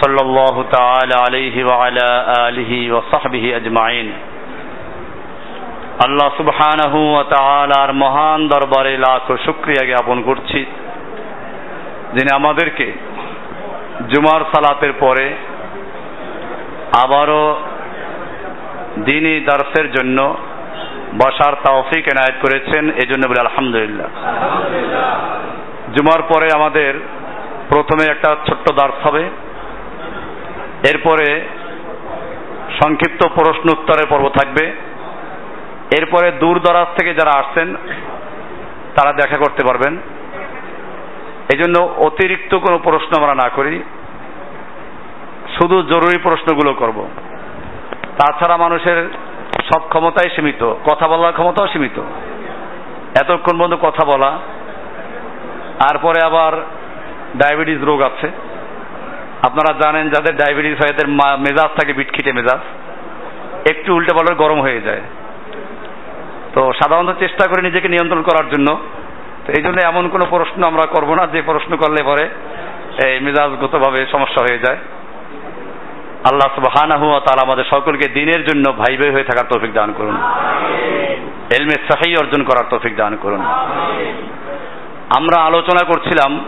صلى الله تعالى عليه وعلى آله وصحبه أجمعين আল্লাহ সুবহানাহু ওয়া তাআলার মহান দরবারে লাখ শুকরিয়া জ্ঞাপন করছি যিনি আমাদেরকে জুমার সালাতের পরে আবারও দিনী দার্সের জন্য বসার তৌফিক এনায়েত করেছেন এজন্য বলে আলহামদুলিল্লাহ জুমার পরে আমাদের প্রথমে একটা ছোট্ট দার্স হবে এরপরে সংক্ষিপ্ত প্রশ্ন উত্তরের পর্ব থাকবে। এরপরে দূর দরাজ থেকে যারা আসছেন, তারা দেখা করতে পারবেন। এই জন্য অতিরিক্ত কোনো প্রশ্ন আমরা না করি। শুধু জরুরি প্রশ্নগুলো করব। তাছাড়া মানুষের সব ক্ষমতাই সীমিত। কথা বলার ক্ষমতাও সীমিত। এতক্ষণ পর্যন্ত কথা বলা। তারপরে আবার ডায়াবেটিস রোগ আছে। আপনারা জানেন যাদের ডায়াবেটিস হয় এদের মেজাজ থাকে বিটখিটে মেজাজ। একটু উল্টে পাল্টে গরম হয়ে যায়। তো সাধারণত চেষ্টা করে নিজেকে নিয়ন্ত্রণ করার জন্য। তো এই জন্য এমন কোনো প্রশ্ন আমরা করব না, যে প্রশ্ন করলে পরে এই মেজাজগতভাবে সমস্যা হয়ে যায়। আল্লাহ সুবহানাহু ওয়া তাআলা আমাদের সকলকে দিনের জন্য ভাই ভাই হয়ে থাকার তৌফিক দান করুন। এলমে সাহি অর্জন করার তৌফিক দান করুন। আমরা আলোচনা করছিলাম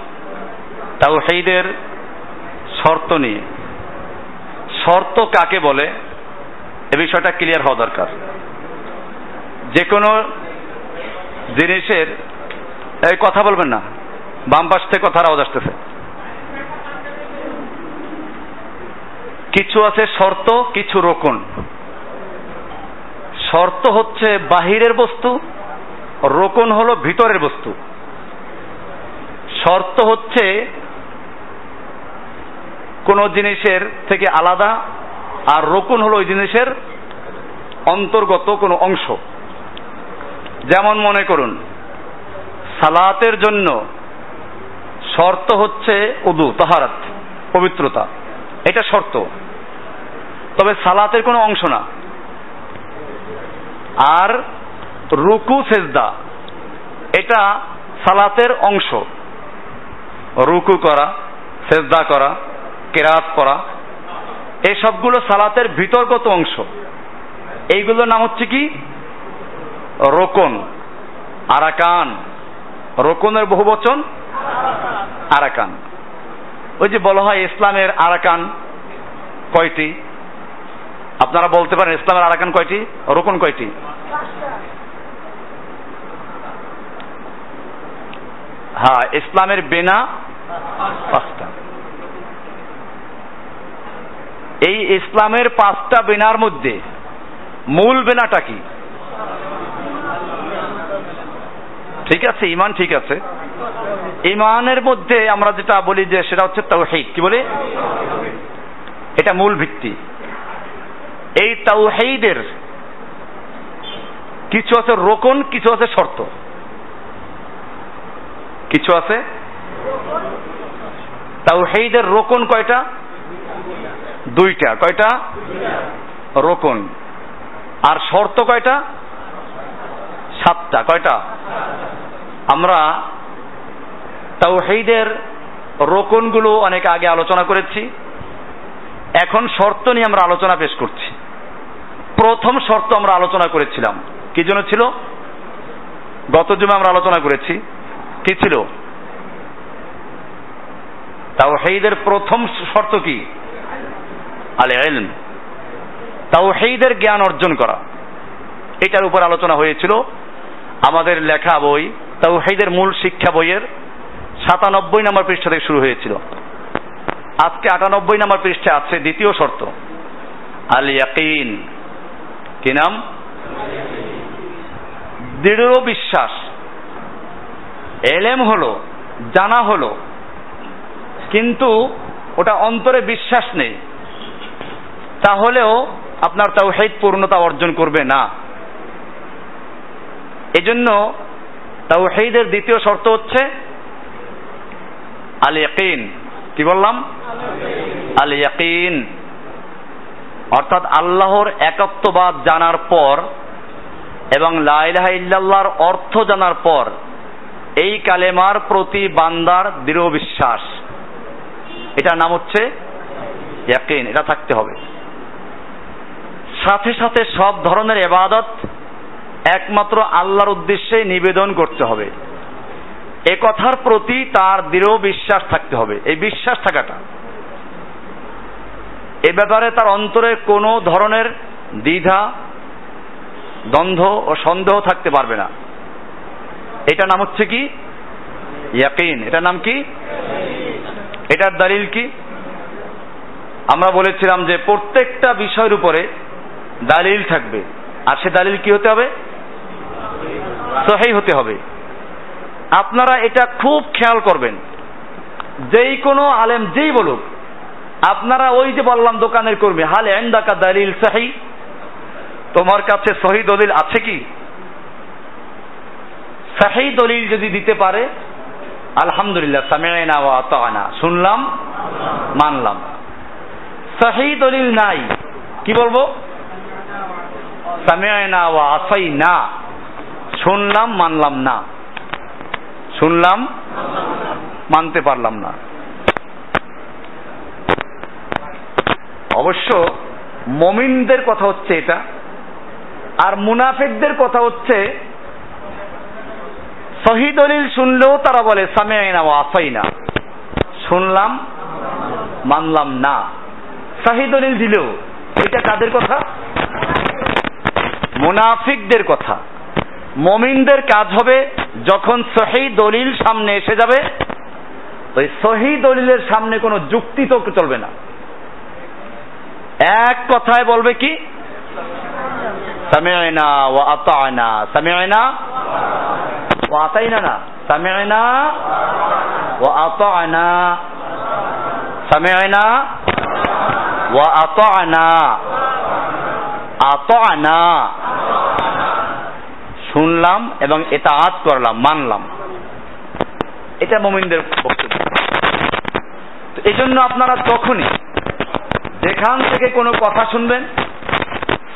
তাওহীদের শর্ত নিয়ে। শর্ত কাকে বলে? এ বিষয়টা ক্লিয়ার হওয়া দরকার। যে কোনো জিনিসের, এই কথা বলবেন না, বাম পাশ থেকে কথার আওয়াজ আসতেছে। কিছু আছে শর্ত, কিছু রোকন। শর্ত হচ্ছে বাহিরের বস্তু, রোকন হলো ভিতরের বস্তু। শর্ত হচ্ছে কোন জিনিসের থেকে আলাদা, আর রোকন হলো ওই জিনিসের অন্তর্গত কোনো অংশ। যেমন মনে করুন, সালাতের জন্য শর্ত হচ্ছে উদু, তাহারাত, পবিত্রতা। এটা শর্ত। তবে সালাতের কোনো অংশ না। আর রুকু, সেজদা, এটা সালাতের অংশ। রুকু করা, সেজদা করা কেরাত করা, এই সবগুলো সালাতের ভিতরগত অংশ। এইগুলোর নাম হচ্ছে কি? রোকন, আরাকান। রোকনের বহু বচন, আরাকান। ওই যে বলা হয় ইসলামের আরাকান কয়টি? আপনারা বলতে পারেন ইসলামের আরাকান কয়টি? রোকন কয়টি? হ্যাঁ ইসলামের বেনা পাঁচটা। এই ইসলামের পাঁচটা বেনার মধ্যে মূল বেনাটা কি? ঠিক আছে, ইমান ঠিক আছে। ইমানের মধ্যে আমরা যেটা বলি যে সেটা হচ্ছে তাওহীদ। কি বলে? এটা মূল ভিত্তি। এই তাওহীদের কিছু আছে রোকন, কিছু আছে শর্ত। কিছু আছে? তাওহীদের রোকন কয়টা? দুইটা, কয়টা? রোকন। আর শর্ত কয়টা? সাতটা, কয়টা? আমরা তাওহীদের রোকনগুলো অনেক আগে আলোচনা করেছি। এখন শর্ত নিয়ে আমরা আলোচনা পেশ করছি। প্রথম শর্ত আমরা আলোচনা করেছিলাম। কি জন্য ছিল? গত জুমে আমরা আলোচনা করেছি। কি ছিল? তাওহীদের প্রথম শর্ত কি? আলে ইলম। তাওহীদের জ্ঞান অর্জন করা। এটার উপর আলোচনা হয়েছিল আমাদের লেখা বই, তাওহীদের মূল শিক্ষা বইয়ের সাতানব্বই নম্বর পৃষ্ঠা থেকে শুরু হয়েছিল। আজকে আটানব্বই নম্বর পৃষ্ঠা আছে দ্বিতীয় শর্ত। আল ইয়াকিন। কি নাম? দৃঢ় বিশ্বাস। এলেম হলো, জানা হলো। কিন্তু ওটা অন্তরে বিশ্বাস নেই। তাহলেও আপনার তাওহীদ পূর্ণতা অর্জন করবে না। এজন্য তাওহীদের দ্বিতীয় শর্ত হচ্ছে আল ইয়াকিন। কি বললাম? আল ইয়াকিন। অর্থাৎ আল্লাহর একত্ববাদ জানার পর এবং লাইলাহা ইল্লাল্লাহর অর্থ জানার পর এই কালেমার প্রতি বান্দার দৃঢ় বিশ্বাস। এটার নাম হচ্ছে ইয়াকিন। এটা থাকতে হবে। সাথে সাথে সব ধরনের এবাদত একমাত্র আল্লাহর উদ্দেশ্যে নিবেদন করতে হবে। এ কথার প্রতি তার দৃঢ় বিশ্বাস থাকতে হবে, এই বিশ্বাস থাকাটা। এ ব্যাপারে তার অন্তরে কোনো ধরনের দ্বিধা, দ্বন্দ্ব ও সন্দেহ থাকতে পারবে না। এটা নাম হচ্ছে কি? ইয়াকিন। এটার নাম কি? এটার দলিল কি? আমরা বলেছিলাম যে প্রত্যেকটা বিষয়ের উপরে দালিল থাকবে। আর সে দালিল কি হতে হবে? সহি হতে হবে। আপনারা এটা খুব খেয়াল করবেন। যেই কোনো আলেম যেই বলুক, আপনারা ওই যে বললাম দোকানের কর্মী, হাল এন্দাকা দালিল সাহি তোমার কাছে সহি দলিল আছে কি? সাহি দলিল যদি দিতে পারে, আলহামদুলিল্লাহ সামিনা ওয়া শুনলাম, মানলাম। সাহি দলিল নাই। কি বলব? সামিনা ওয়া আসাইনা। শুনলাম, মানলাম না। শুনলাম, মানতে পারলাম না। অবশ্য মমিনদের কথা হচ্ছে এটা, আর মুনাফিকদের কথা হচ্ছে দলিল শুনলেও তারা বলে সামিয়াইনা ও আসাইনা। শুনলাম, মানলাম না। দলিল দিলেও, এটা কাদের কথা? মুনাফিকদের কথা। মমিনদের কাজ হবে যখন সহি দলিল সামনে এসে যাবে, ওই সহি দলিলের সামনে কোনো যুক্তি তো চলবে না। এক কথায় বলবে কি? সামিয়না ওয়া আতায়না সামিয়না ওয়া না। আতায়না শুনলাম এবং এটা আত করলাম, মানলাম। এটা মোমিনদের বক্তব্য। এই জন্য আপনারা তখনই যেখান থেকে কোনো কথা শুনবেন,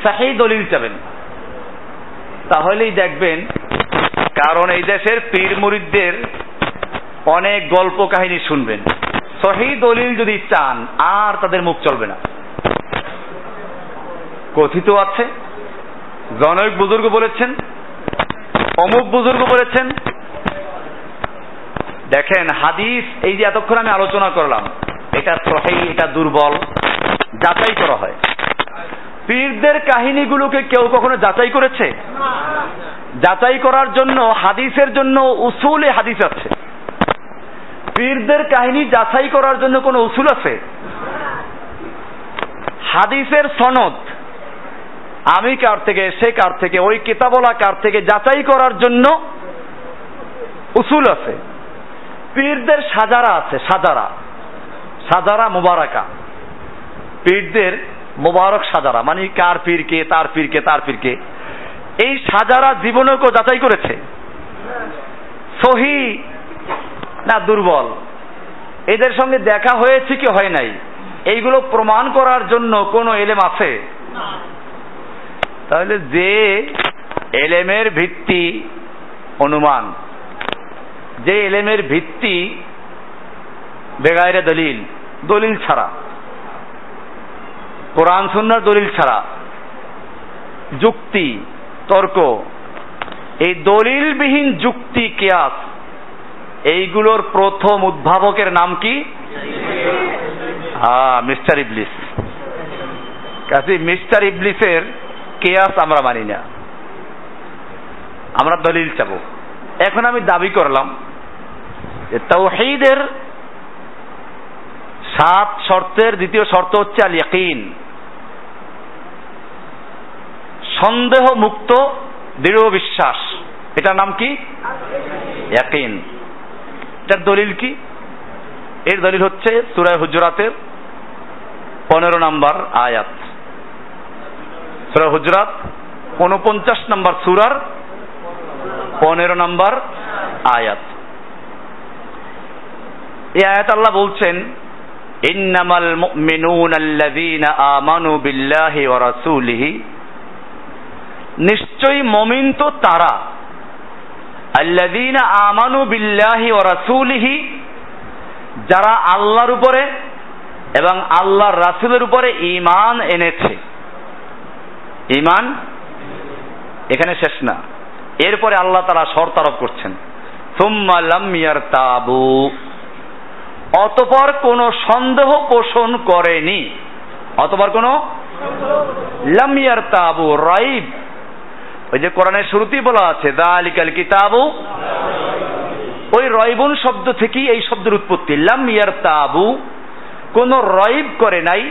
সাহি দলিল চাবেন। তাহলেই দেখবেন, কারণ এই দেশের পীর মুরিদদের অনেক গল্প কাহিনী শুনবেন। সহি দলিল যদি চান, আর তাদের মুখ চলবে না। কথিত আছে, জনক বুজুর্গ বলেছেন, অমুক বুজুর্গ বলেছেন, দেখেন হাদিস, এই যে এতক্ষণ আমি আলোচনা করলাম, এটা সহি, এটা দুর্বল, যাচাই করা হয়। পীরদের কাহিনীগুলোকে কেউ কখনো যাচাই করেছে? যাচাই করার জন্য, হাদিসের জন্য উসুলে হাদিস আছে। পীরদের কাহিনী যাচাই করার জন্য কোনো উসুল আছে? হাদিসের সনদ আমি কার থেকে, সে কার থেকে, ওই কেতাবলা কার থেকে যাচাই করার জন্য উসুল আছে। পীরদের সাজারা আছে, সাজারা। সাজারা মুবারাকা। পীরদের মোবারক সাজারা মানে কার পীরকে তার পীরকে তার পীরকে এই সাজারা জীবনে কেউ যাচাই করেছে? সহি না দুর্বল? এদের সঙ্গে দেখা হয়েছে কি হয় নাই? এইগুলো প্রমাণ করার জন্য কোনো এলেম আছে? তাহলে যে এলেমের ভিত্তি অনুমান, যে এলেমের ভিত্তি বেগায়রে দলিল দলিল ছাড়া, কোরআন সুন্নার দলিল ছাড়া, যুক্তি, তর্ক, এই দলিলবিহীন যুক্তি, কেয়াস, এইগুলোর প্রথম উদ্ভাবকের নাম কি? হ্যাঁ মিস্টার ইবলিস। কাজে মিস্টার ইবলিসের কেয়াস আমরা মানি না। আমরা দলিল চাব। এখন আমি দাবি করলাম তাওহীদের সাত শর্তের দ্বিতীয় শর্ত হচ্ছে আল ইয়াকিন। সন্দেহ মুক্ত দৃঢ় বিশ্বাস। এটার নাম কি? ইয়াকিন। এটার দলিল কি? এর দলিল হচ্ছে সুরায় হুজরাতের পনেরো নাম্বার আয়াত। সুরা হুজরাত, উনপঞ্চাশ নম্বর সুরার পনেরো নম্বর আয়াত। এই আয়াত আল্লাহ বলছেন, ইন্নামাল মুমিনুন আল্লাযীনা আমানু বিল্লাহি ওয়া রাসূলিহি। নিশ্চয়ই মমিন তো তারা। আল্লাযীনা আমানু বিল্লাহি ওয়া রাসূলিহি, যারা আল্লাহর উপরে এবং আল্লাহর রাসূলের উপরে ঈমান এনেছে। ঈমান এখানে শেষ না। এরপরে আল্লাহ তারা শর্ত আরোপ করছেন ইয়ারতাবু অতপর কোন সন্দেহ পোষণ করেনি। অতপর কোন? লামিয়ার তাবু রাইব। ওই যে কোরআনের শুরুতেই বলা আছে, দালিকাল কিতাবু ওই রয়বুন শব্দ থেকেই এই শব্দের উৎপত্তি। লামিয়ার তাবু কোন রইব করে নাই,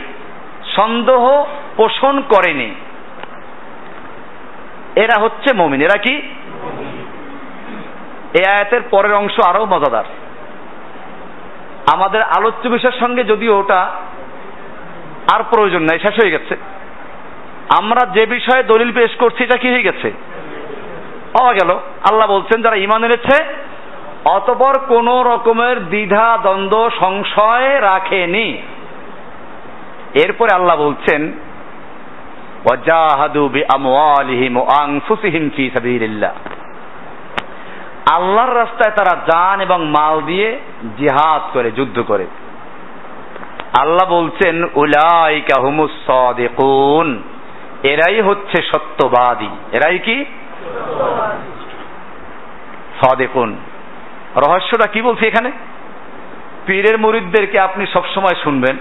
সন্দেহ পোষণ করেনি। এরা হচ্ছে মমিন। এরা কি? এ আয়াতের পরের অংশ আরও মজাদার। আমাদের আলোচ্য বিষয়ের সঙ্গে যদিও ওটা আর প্রয়োজন নাই, শেষ হয়ে গেছে। আমরা যে বিষয়ে দলিল পেশ করছি, এটা কি হয়ে গেছে? পাওয়া গেল। আল্লাহ বলছেন, যারা ইমান এনেছে, অতপর কোন রকমের দ্বিধা, দ্বন্দ্ব, সংশয় রাখেনি। এরপরে আল্লাহ বলছেন আল্লাহর রাস্তায় তারা জান এবং মাল দিয়ে জিহাদ করে, যুদ্ধ করে। আল্লাহ বলছেন এরাই হচ্ছে সত্যবাদী। এরাই কি? রহস্যটা কি বলছি এখানে? পীরের মুরিদদেরকে আপনি সবসময় শুনবেন।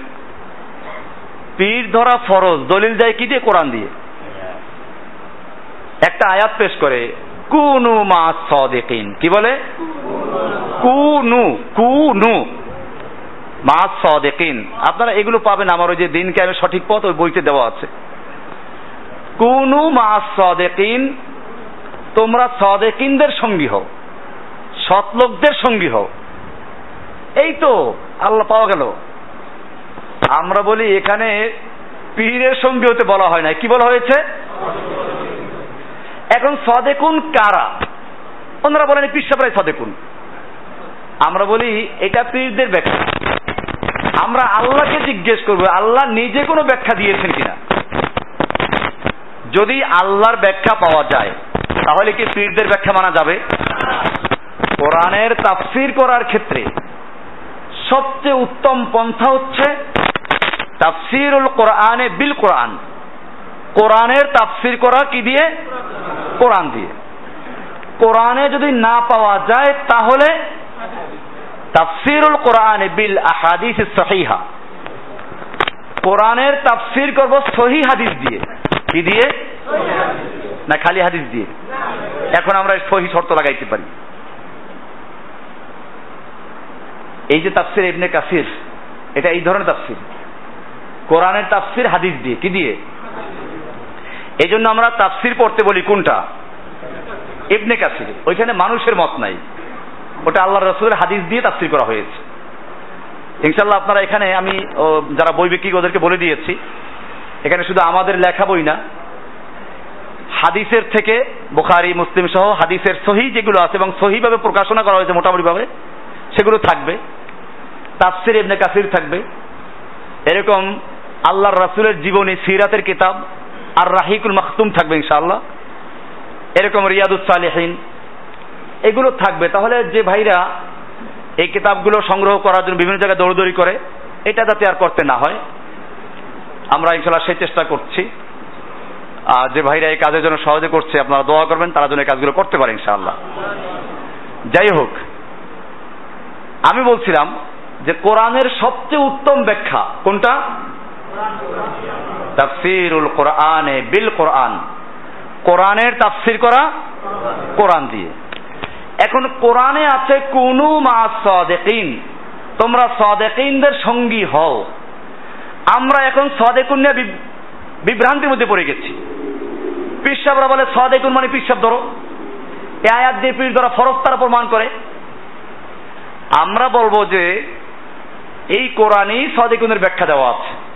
পীর ধরা ফরজ, দলিল যায় কি দিয়ে? কোরআন দিয়ে। একটা আয়াত পেশ করে, কুনু মা সদেকিন। কি বলে? কুনু কুনু মা সদেকিন। আপনারা এগুলো পাবেন আমার ওই যে দিন আমি সঠিক পথ ওই বইতে দেওয়া আছে। কুনু মা সদেকিন, তোমরা সদেকিনদের সঙ্গী হও সৎ লোকদের সঙ্গী হও। এই তো আল্লাহ পাওয়া গেল। আমরা বলি এখানে পীরের সঙ্গে হতে বলা হয় না কি বলা হয়েছে? এখন সদেকুন কারা? ওনারা বলেন পিসাপরাই সদেকুন। আমরা বলি এটা পীরদের ব্যাখ্যা। আমরা আল্লাহকে জিজ্ঞেস করব, আল্লাহ নিজে কোনো ব্যাখ্যা দিয়েছেন কিনা? যদি আল্লাহর ব্যাখ্যা পাওয়া যায়, তাহলে কি পীরদের ব্যাখ্যা মানা যাবে? কোরআনের তাফসির করার ক্ষেত্রে। সবচেয়ে উত্তম পন্থা হচ্ছে তাফসিরুল কোরআনে বিল কোরআন। কোরআনের তাফসির করা কি দিয়ে? কোরআন দিয়ে। কোরআনে যদি না পাওয়া যায় তাহলে তাফসিরুল কোরআনে বিল আহাদিস সহিহা। কোরআনের তাফসির করব সহি হাদিস দিয়ে। কি দিয়ে? না খালি হাদিস দিয়ে। এখন আমরা সহি শর্ত লাগাইতে পারি। এই যে তাফসির ইবনে কাসির, এটা এই ধরনের তাফসির। কোরআনের তাফসির হাদিস দিয়ে, কি দিয়ে? এই জন্য আমরা তাফসির পড়তে বলি কোনটা? ইবনে কাসির। ওইখানে মানুষের মত নাই। ওটা আল্লাহ রসুলের হাদিস দিয়ে তাফসির করা হয়েছে। ইনশাল্লাহ আপনারা এখানে আমি যারা বই বিক্রি ওদেরকে বলে দিয়েছি, এখানে শুধু আমাদের লেখা বই না, হাদিসের থেকে বুখারি, মুসলিম সহ হাদিসের সহি যেগুলো আছে এবং সহিভাবে প্রকাশনা করা হয়েছে মোটামুটি ভাবে সেগুলো থাকবে। তাফসির ইবনে কাসির থাকবে। এরকম আল্লাহর রাসুলের জীবনী, সিরাতের কিতাব আর রাহিকুল মাখতুম থাকবে ইনশাআল্লাহ। এরকম রিয়াদুস সালেহীন। এগুলো থাকবে। তাহলে যে ভাইরা এই কিতাবগুলো সংগ্রহ করার জন্য বিভিন্ন জায়গায় দৌড়দৌড়ি করে, এটা যাতে আর করতে না হয়, আমরা ইনশাল্লাহ সেই চেষ্টা করছি। আর যে ভাইরা এই কাজের জন্য সহজে করছে, আপনারা দোয়া করবেন, তারা যেন এই কাজগুলো করতে পারে ইনশাআল্লাহ। যাই হোক, আমি বলছিলাম যে কোরআনের সবচেয়ে উত্তম ব্যাখ্যা কোনটা? তাফসিরুল কোরআনে বিল কোরআন। কোরআনের তাফসির করা কোরআন দিয়ে। এখন কোরআনে আছে, কুনু মা সদেকিন। তোমরা সদেকিনদের সঙ্গী হও। আমরা এখন সদেকুন নিয়ে বিভ্রান্তির মধ্যে পড়ে গেছি। পিসাবরা বলে, সদেকুন মানে পিসাব ধরো। এ আয়াত দিয়ে পীর ধরা ফরজ প্রমাণ করে। আমরা বলব যে এই কোরআনই সদেকুনের ব্যাখ্যা দেওয়া আছে।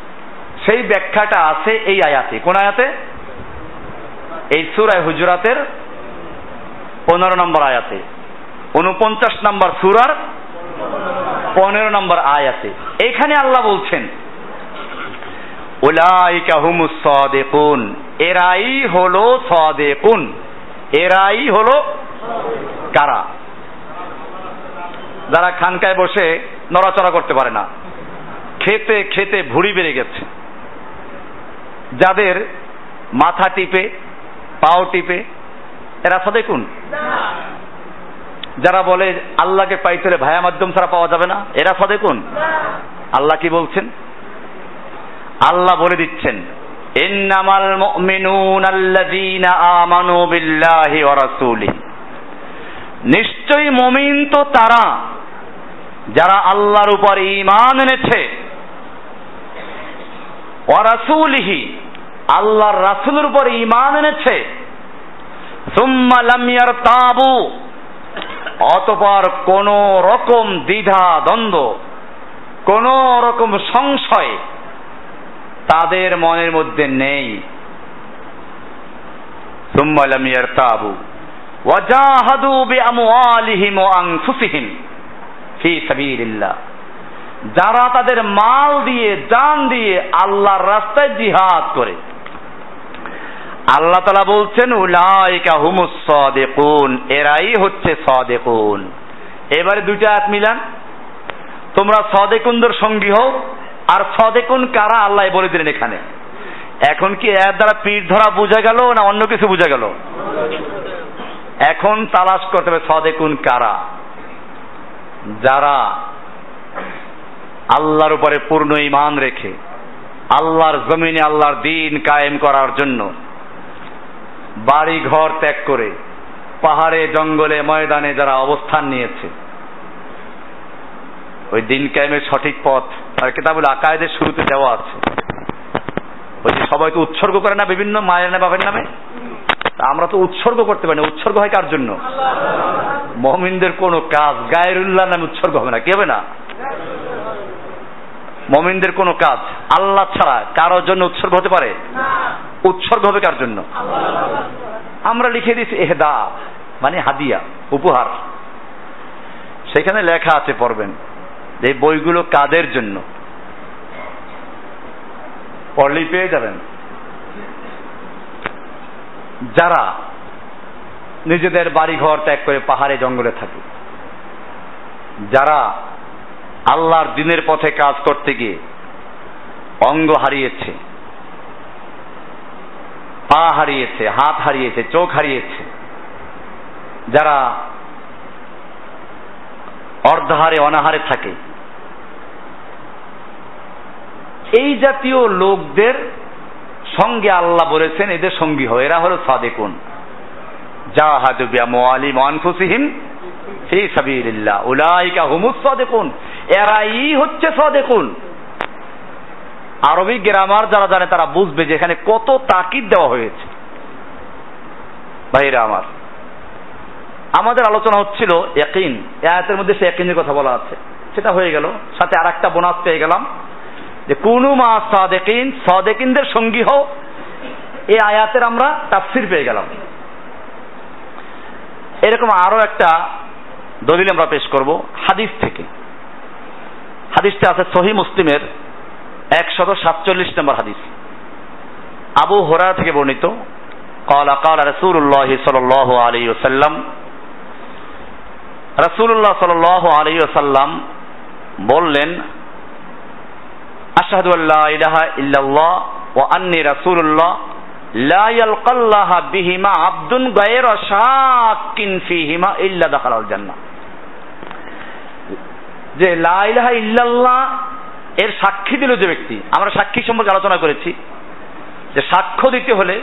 সেই ব্যাখ্যাটা আছে এই আয়াতে। কোন আয়াতে? এই সুরায় হুজুরাতের পনেরো নম্বর আয়াতে। উনপঞ্চাশ নম্বর সুরার পনেরো নম্বর আয়াতে। এখানে আল্লাহ বলছেন এরাই হলো সাদিকুন। এরাই হলো কারা? যারা খানকায় বসে নড়াচড়া করতে পারে না। খেতে খেতে ভুড়ি বেড়ে গেছে। যাদের মাথা টিপে, পাও টিপে, এরা সাদেকুন। যারা বলে আল্লাহকে পাইতে ভায়া মাধ্যম ছাড়া পাওয়া যাবে না, এরা সাদেকুন। আল্লাহ কি বলছেন? আল্লাহ বলে দিচ্ছেন, ইন্নামাল মুমিনুন আল্লাযীনা আমানু বিল্লাহি ওয়া রাসূলিহি। নিশ্চয়ই মুমিন তো তারা যারা আল্লাহর উপর ইমান এনেছে ওয়ারাসুলিহি আল্লাহর রাসুলের উপর ইমান এনেছে তাবু অতপর কোন রকম দ্বিধা, দ্বন্দ্ব, কোন রকম সংশয় তাদের মনের মধ্যে নেই। তাবু ওয়াজাহাদু বি আমওয়ালিহিম আং আনফুসিহিম ফি যারা তাদের মাল দিয়ে, জান দিয়ে আল্লাহর রাস্তায় জিহাদ করে। আল্লাহ তালা বলছেন, উলাইকা হুমুস সদেকুন, এরাই হচ্ছে সদেকুন। এবারে দুইটা হাত মিলান। তোমরা সদেকুনদের সঙ্গী হও, আর সদেকুন কারা আল্লাহ বলে দিলেন এখানে। এখন কি এর দ্বারা পিঠ ধরা বোঝা গেল, না অন্য কিছু বোঝা গেল? এখন তালাশ করতে হবে, সদেকুন কারা? যারা আল্লাহর উপরে পূর্ণ ইমান রেখে আল্লাহর জমিনে আল্লাহর দিন কায়েম করার জন্য বাড়ি ঘর ত্যাগ করে পাহাড়ে, জঙ্গলে, ময়দানে যারা অবস্থান নিয়েছে, ওই দিন কায়েমের সঠিক পথ আর কিতাবুল আকায়েদের শুরুতে দেওয়া আছে। ওই যে সবাই তো উৎসর্গ করে না বিভিন্ন মায়ের নামে তা আমরা তো উৎসর্গ করতে পারি না। উৎসর্গ হয় কার জন্য? মমিনদের কোনো কাজ। গায়েরুল্লাহ নামে উৎসর্গ হবে না। কি হবে না? মমিনদের কোনো কাজ। আল্লাহ ছাড়া কারোর জন্য উৎসর্গ হতে পারে? উৎসর্গ হবে কার জন্য? আমরা লিখে দিয়েছি এহদা মানে হাদিয়া, উপহার। সেখানে লেখা আছে পড়বেন এই বইগুলো কাদের জন্য? পড়লেই পেয়ে যাবেন। যারা নিজেদের বাড়ি ঘর ত্যাগ করে পাহাড়ে জঙ্গলে থাকে, যারা আল্লাহর দিনের পথে কাজ করতে গিয়ে অঙ্গ হারিয়েছে, পা হারিয়েছে, হাত হারিয়েছে, চোখ হারিয়েছে, যারা অর্ধাহারে, অনাহারে থাকে, এই জাতীয় লোকদের সঙ্গে আল্লাহ বলেছেন, এদের সঙ্গী হয় এরা হলো সাদেকুন। জাহাদু বিআমওয়ালিহিম ওয়া আনফুসিহিম ফি সাবিলিল্লাহ। উলাইকা হুমুস সাদিকুন। এরাই হচ্ছে সাদেকুন। আরবি গ্রামার যারা জানে, তারা বুঝবে যে এখানে কত তাকিদ দেওয়া হয়েছে। ভাইরা আমার, আমাদের আলোচনা হচ্ছিল ইয়াকিন। এ আয়াতের মধ্যে সে ইয়াকিনের কথা বলা আছে। সেটা হয়ে গেল। সাথে আর একটা বোনাস পেয়ে গেলাম। যে কুনু মা সাদেকিন সাদেকিনদের সঙ্গী হও এই আয়াতের আমরা তাফসির পেয়ে গেলাম এরকম আরো একটা দলিল আমরা পেশ করব হাদিস থেকে হাদিসটা আছে সহি মুসলিমের একশত সাতচল্লিশ নম্বর হাদিস আবু হোরা থেকে বর্ণিত قال قال رسول الله صلى الله عليه وسلم রাসূলুল্লাহ সাল্লাল্লাহু আলাইহি ওয়াসাল্লাম বললেন আশহাদু আল্লা ইলাহা ইল্লাল্লাহ ওয়া আন্নী রাসূলুল্লাহ লা ইয়ালকাল্লাহ বিহিমা আবদুন গায়রা শাক্কিন ফিহিমা ইল্লা দাখালাল জান্নাহ। যে লা ইলাহা ইল্লাল্লাহ এর সাক্ষী দিল যে ব্যক্তি, আমরা সাক্ষী সম্পর্কে আলোচনা করেছি, যে সাক্ষ্য দিতে হলে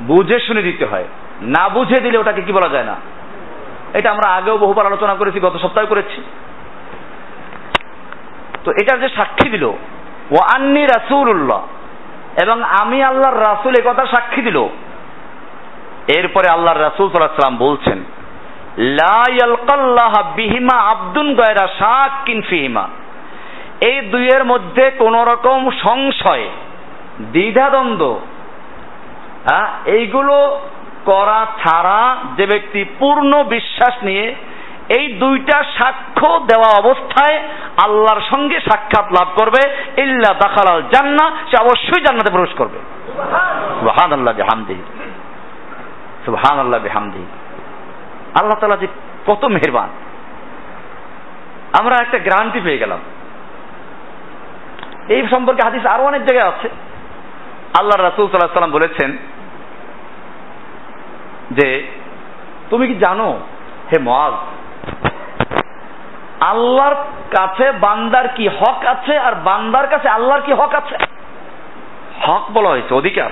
বুঝে শুনে দিতে হয়, না বুঝে দিলে ওটাকে কি বলা যায় না? এটা আমরা আগেও বহুবার আলোচনা করেছি, গত সপ্তাহে করেছি। তো এটার যে সাক্ষী দিল ও আন্নি রাসুল্লাহ এবং আমি আল্লাহর রাসুল কথা সাক্ষী দিল। এরপরে আল্লাহর রাসুল সাল্লাম বলছেন বিহিমা আব্দুন গয়রা শাকিন ফিহিমা। এই দুইয়ের মধ্যে কোন রকম সংশয়, দ্বিধাদ্বন্দ্ব হ্যাঁ এইগুলো করা ছাড়া যে ব্যক্তি পূর্ণ বিশ্বাস নিয়ে এই দুইটা সাক্ষ্য দেওয়া অবস্থায় আল্লাহর সঙ্গে সাক্ষাৎ লাভ করবে। ইল্লা দাখালাল জান্না, সে অবশ্যই জান্নাতে প্রবেশ করবে। সুবহান আল্লাহ বিহামদিহি। সুবহান আল্লাহ বিহামদিহি। আল্লাহ তাআলা যে কত মেহেরবান। আমরা একটা গ্যারান্টি পেয়ে গেলাম। এই সম্পর্কে হাদিস আরও অনেক জায়গায় আছে। আল্লাহ রাসূল সাল্লাল্লাহু সাল্লাম বলেছেন যে, তুমি কি জানো, হে মহাজ আল্লাহর কাছে বান্দার কি হক আছে আর বান্দার কাছে আল্লাহর কি হক আছে? হক বলা হয়েছে, অধিকার।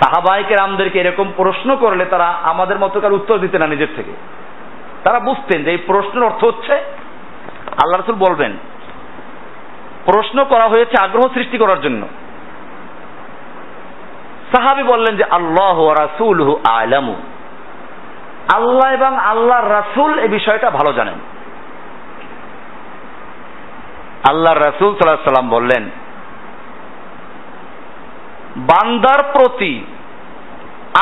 সাহাবাহিকের আমদেরকে এরকম প্রশ্ন করলে তারা আমাদের মতো কার উত্তর দিতে না নিজের থেকে। তারা বুঝতেন যে এই প্রশ্নের অর্থ হচ্ছে, আল্লাহ রসুল বলবেন, প্রশ্ন করা হয়েছে আগ্রহ সৃষ্টি করার জন্য। সাহাবি বললেন যে, আল্লাহ রাসুল আলামু। আল্লাহ এবং আল্লাহর রাসুল এই বিষয়টা ভালো জানেন। আল্লাহর রাসুল সাল্লাহ সাল্লাম বললেন, বান্দার প্রতি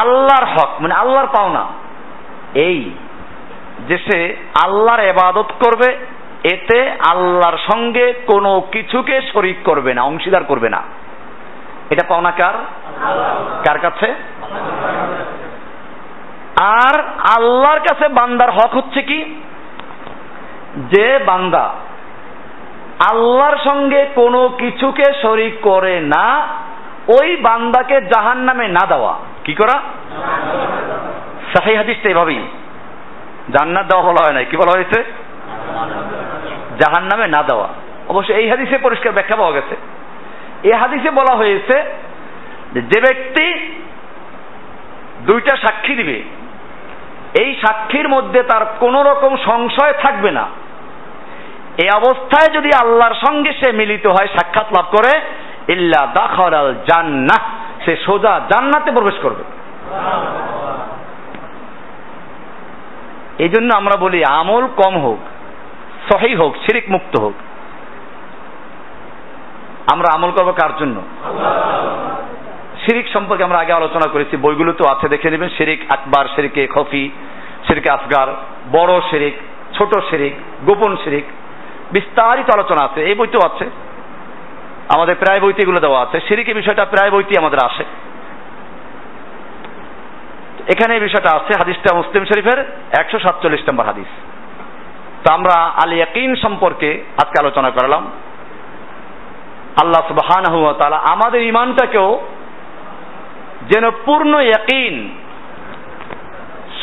আল্লাহর হক মানে আল্লাহর পাওনা, এই যে সে আল্লাহর এবাদত করবে, এতে আল্লাহর সঙ্গে কোনো কিছুকে শরিক করবে না, অংশীদার করবে না। এটা পাওনা কার? কার কাছে? আর আল্লাহর কাছে বান্দার হক হচ্ছে কি? যে বান্দা আল্লাহর সঙ্গে কোনো কিছুকে শরিক করে না, ওই বান্দাকে জাহান নামে না দেওয়া। কি করা? সাহি হাদিসটা এভাবেই। জান্নাত দেওয়া বলা হয় নাই। কি বলা হয়েছে? জাহান নামে না দেওয়া। অবশ্য এই হাদিসে পরিষ্কার ব্যাখ্যা পাওয়া গেছে। এই হাদিসে বলা হয়েছে যে ব্যক্তি দুইটা সাক্ষী দিবে এই সাক্ষীর মধ্যে তার কোন রকম সংশয় থাকবে না। এই অবস্থায় যদি আল্লাহর সঙ্গে সে মিলিত হয়, সাক্ষাৎ লাভ করে, ইল্লা দাখালাল জান্নাহ, সে সোজা জান্নাতে প্রবেশ করবে। এই জন্য আমরা বলি, আমল কম হোক, সহি হোক, শিরিক মুক্ত হোক। আমরা আমল করব কার জন্য? শিরিক সম্পর্কে আমরা আগে আলোচনা করেছি, বইগুলো তো আছে, দেখে নেবেন। শিরিক আকবার, শিরিকে খফি, শিরিকে আসগার, বড় শিরিক, ছোট শিরিক, গোপন শিরিক, বিস্তারিত আলোচনা আছে। এই বইতেও আছে। আমাদের প্রায় বইতে এগুলো দেওয়া আছে। শিরিকের বিষয়টা প্রায় বইতে আমাদের আসে। এখানে এই বিষয়টা আছে, হাদিসটা মুসলিম শরীফের একশো সাতচল্লিশ নম্বর হাদিস। তো আমরা আল ইয়াকিন সম্পর্কে আজকে আলোচনা করলাম। আল্লাহ তাআলা আমাদের ইমানটাকেও যেন পূর্ণ ইয়াকিন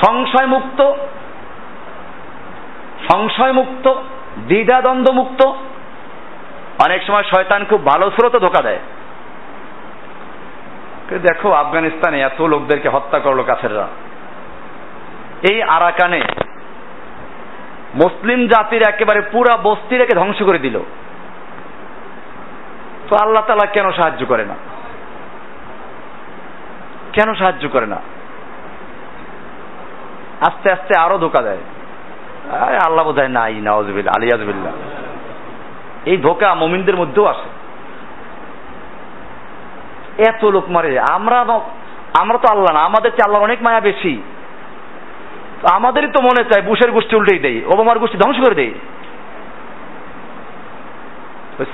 সংশয় মুক্ত সংশয় মুক্ত দ্বিধাদ্বন্দ্ব মুক্ত অনেক সময় শয়তান খুব ভালো স্রোত ধোকা দেয়। দেখো, আফগানিস্তানে এত লোকদেরকে হত্যা করল কাছেররা এই আরাকানে মুসলিম জাতির একেবারে পুরা বস্তিটাকে ধ্বংস করে দিল। তো আল্লাহ তালা কেন সাহায্য করে না? কেন সাহায্য করে না? আস্তে আস্তে আরও ধোকা দেয়। আল্লাহ বোধ হয় নাই নওয়াজবিল্লা আলিয়াজবিল্লা এই ধোকা মমিনদের মধ্যেও আসে। এত লোক মারে, আমরা আমরা তো আল্লাহ না, আমাদের চেয়ে আল্লাহর অনেক মায়া বেশি। আমাদেরই তো মনে চায়, বুশের গোষ্ঠী উল্টেই দেয়, ওবামার গোষ্ঠী ধ্বংস করে দেয়।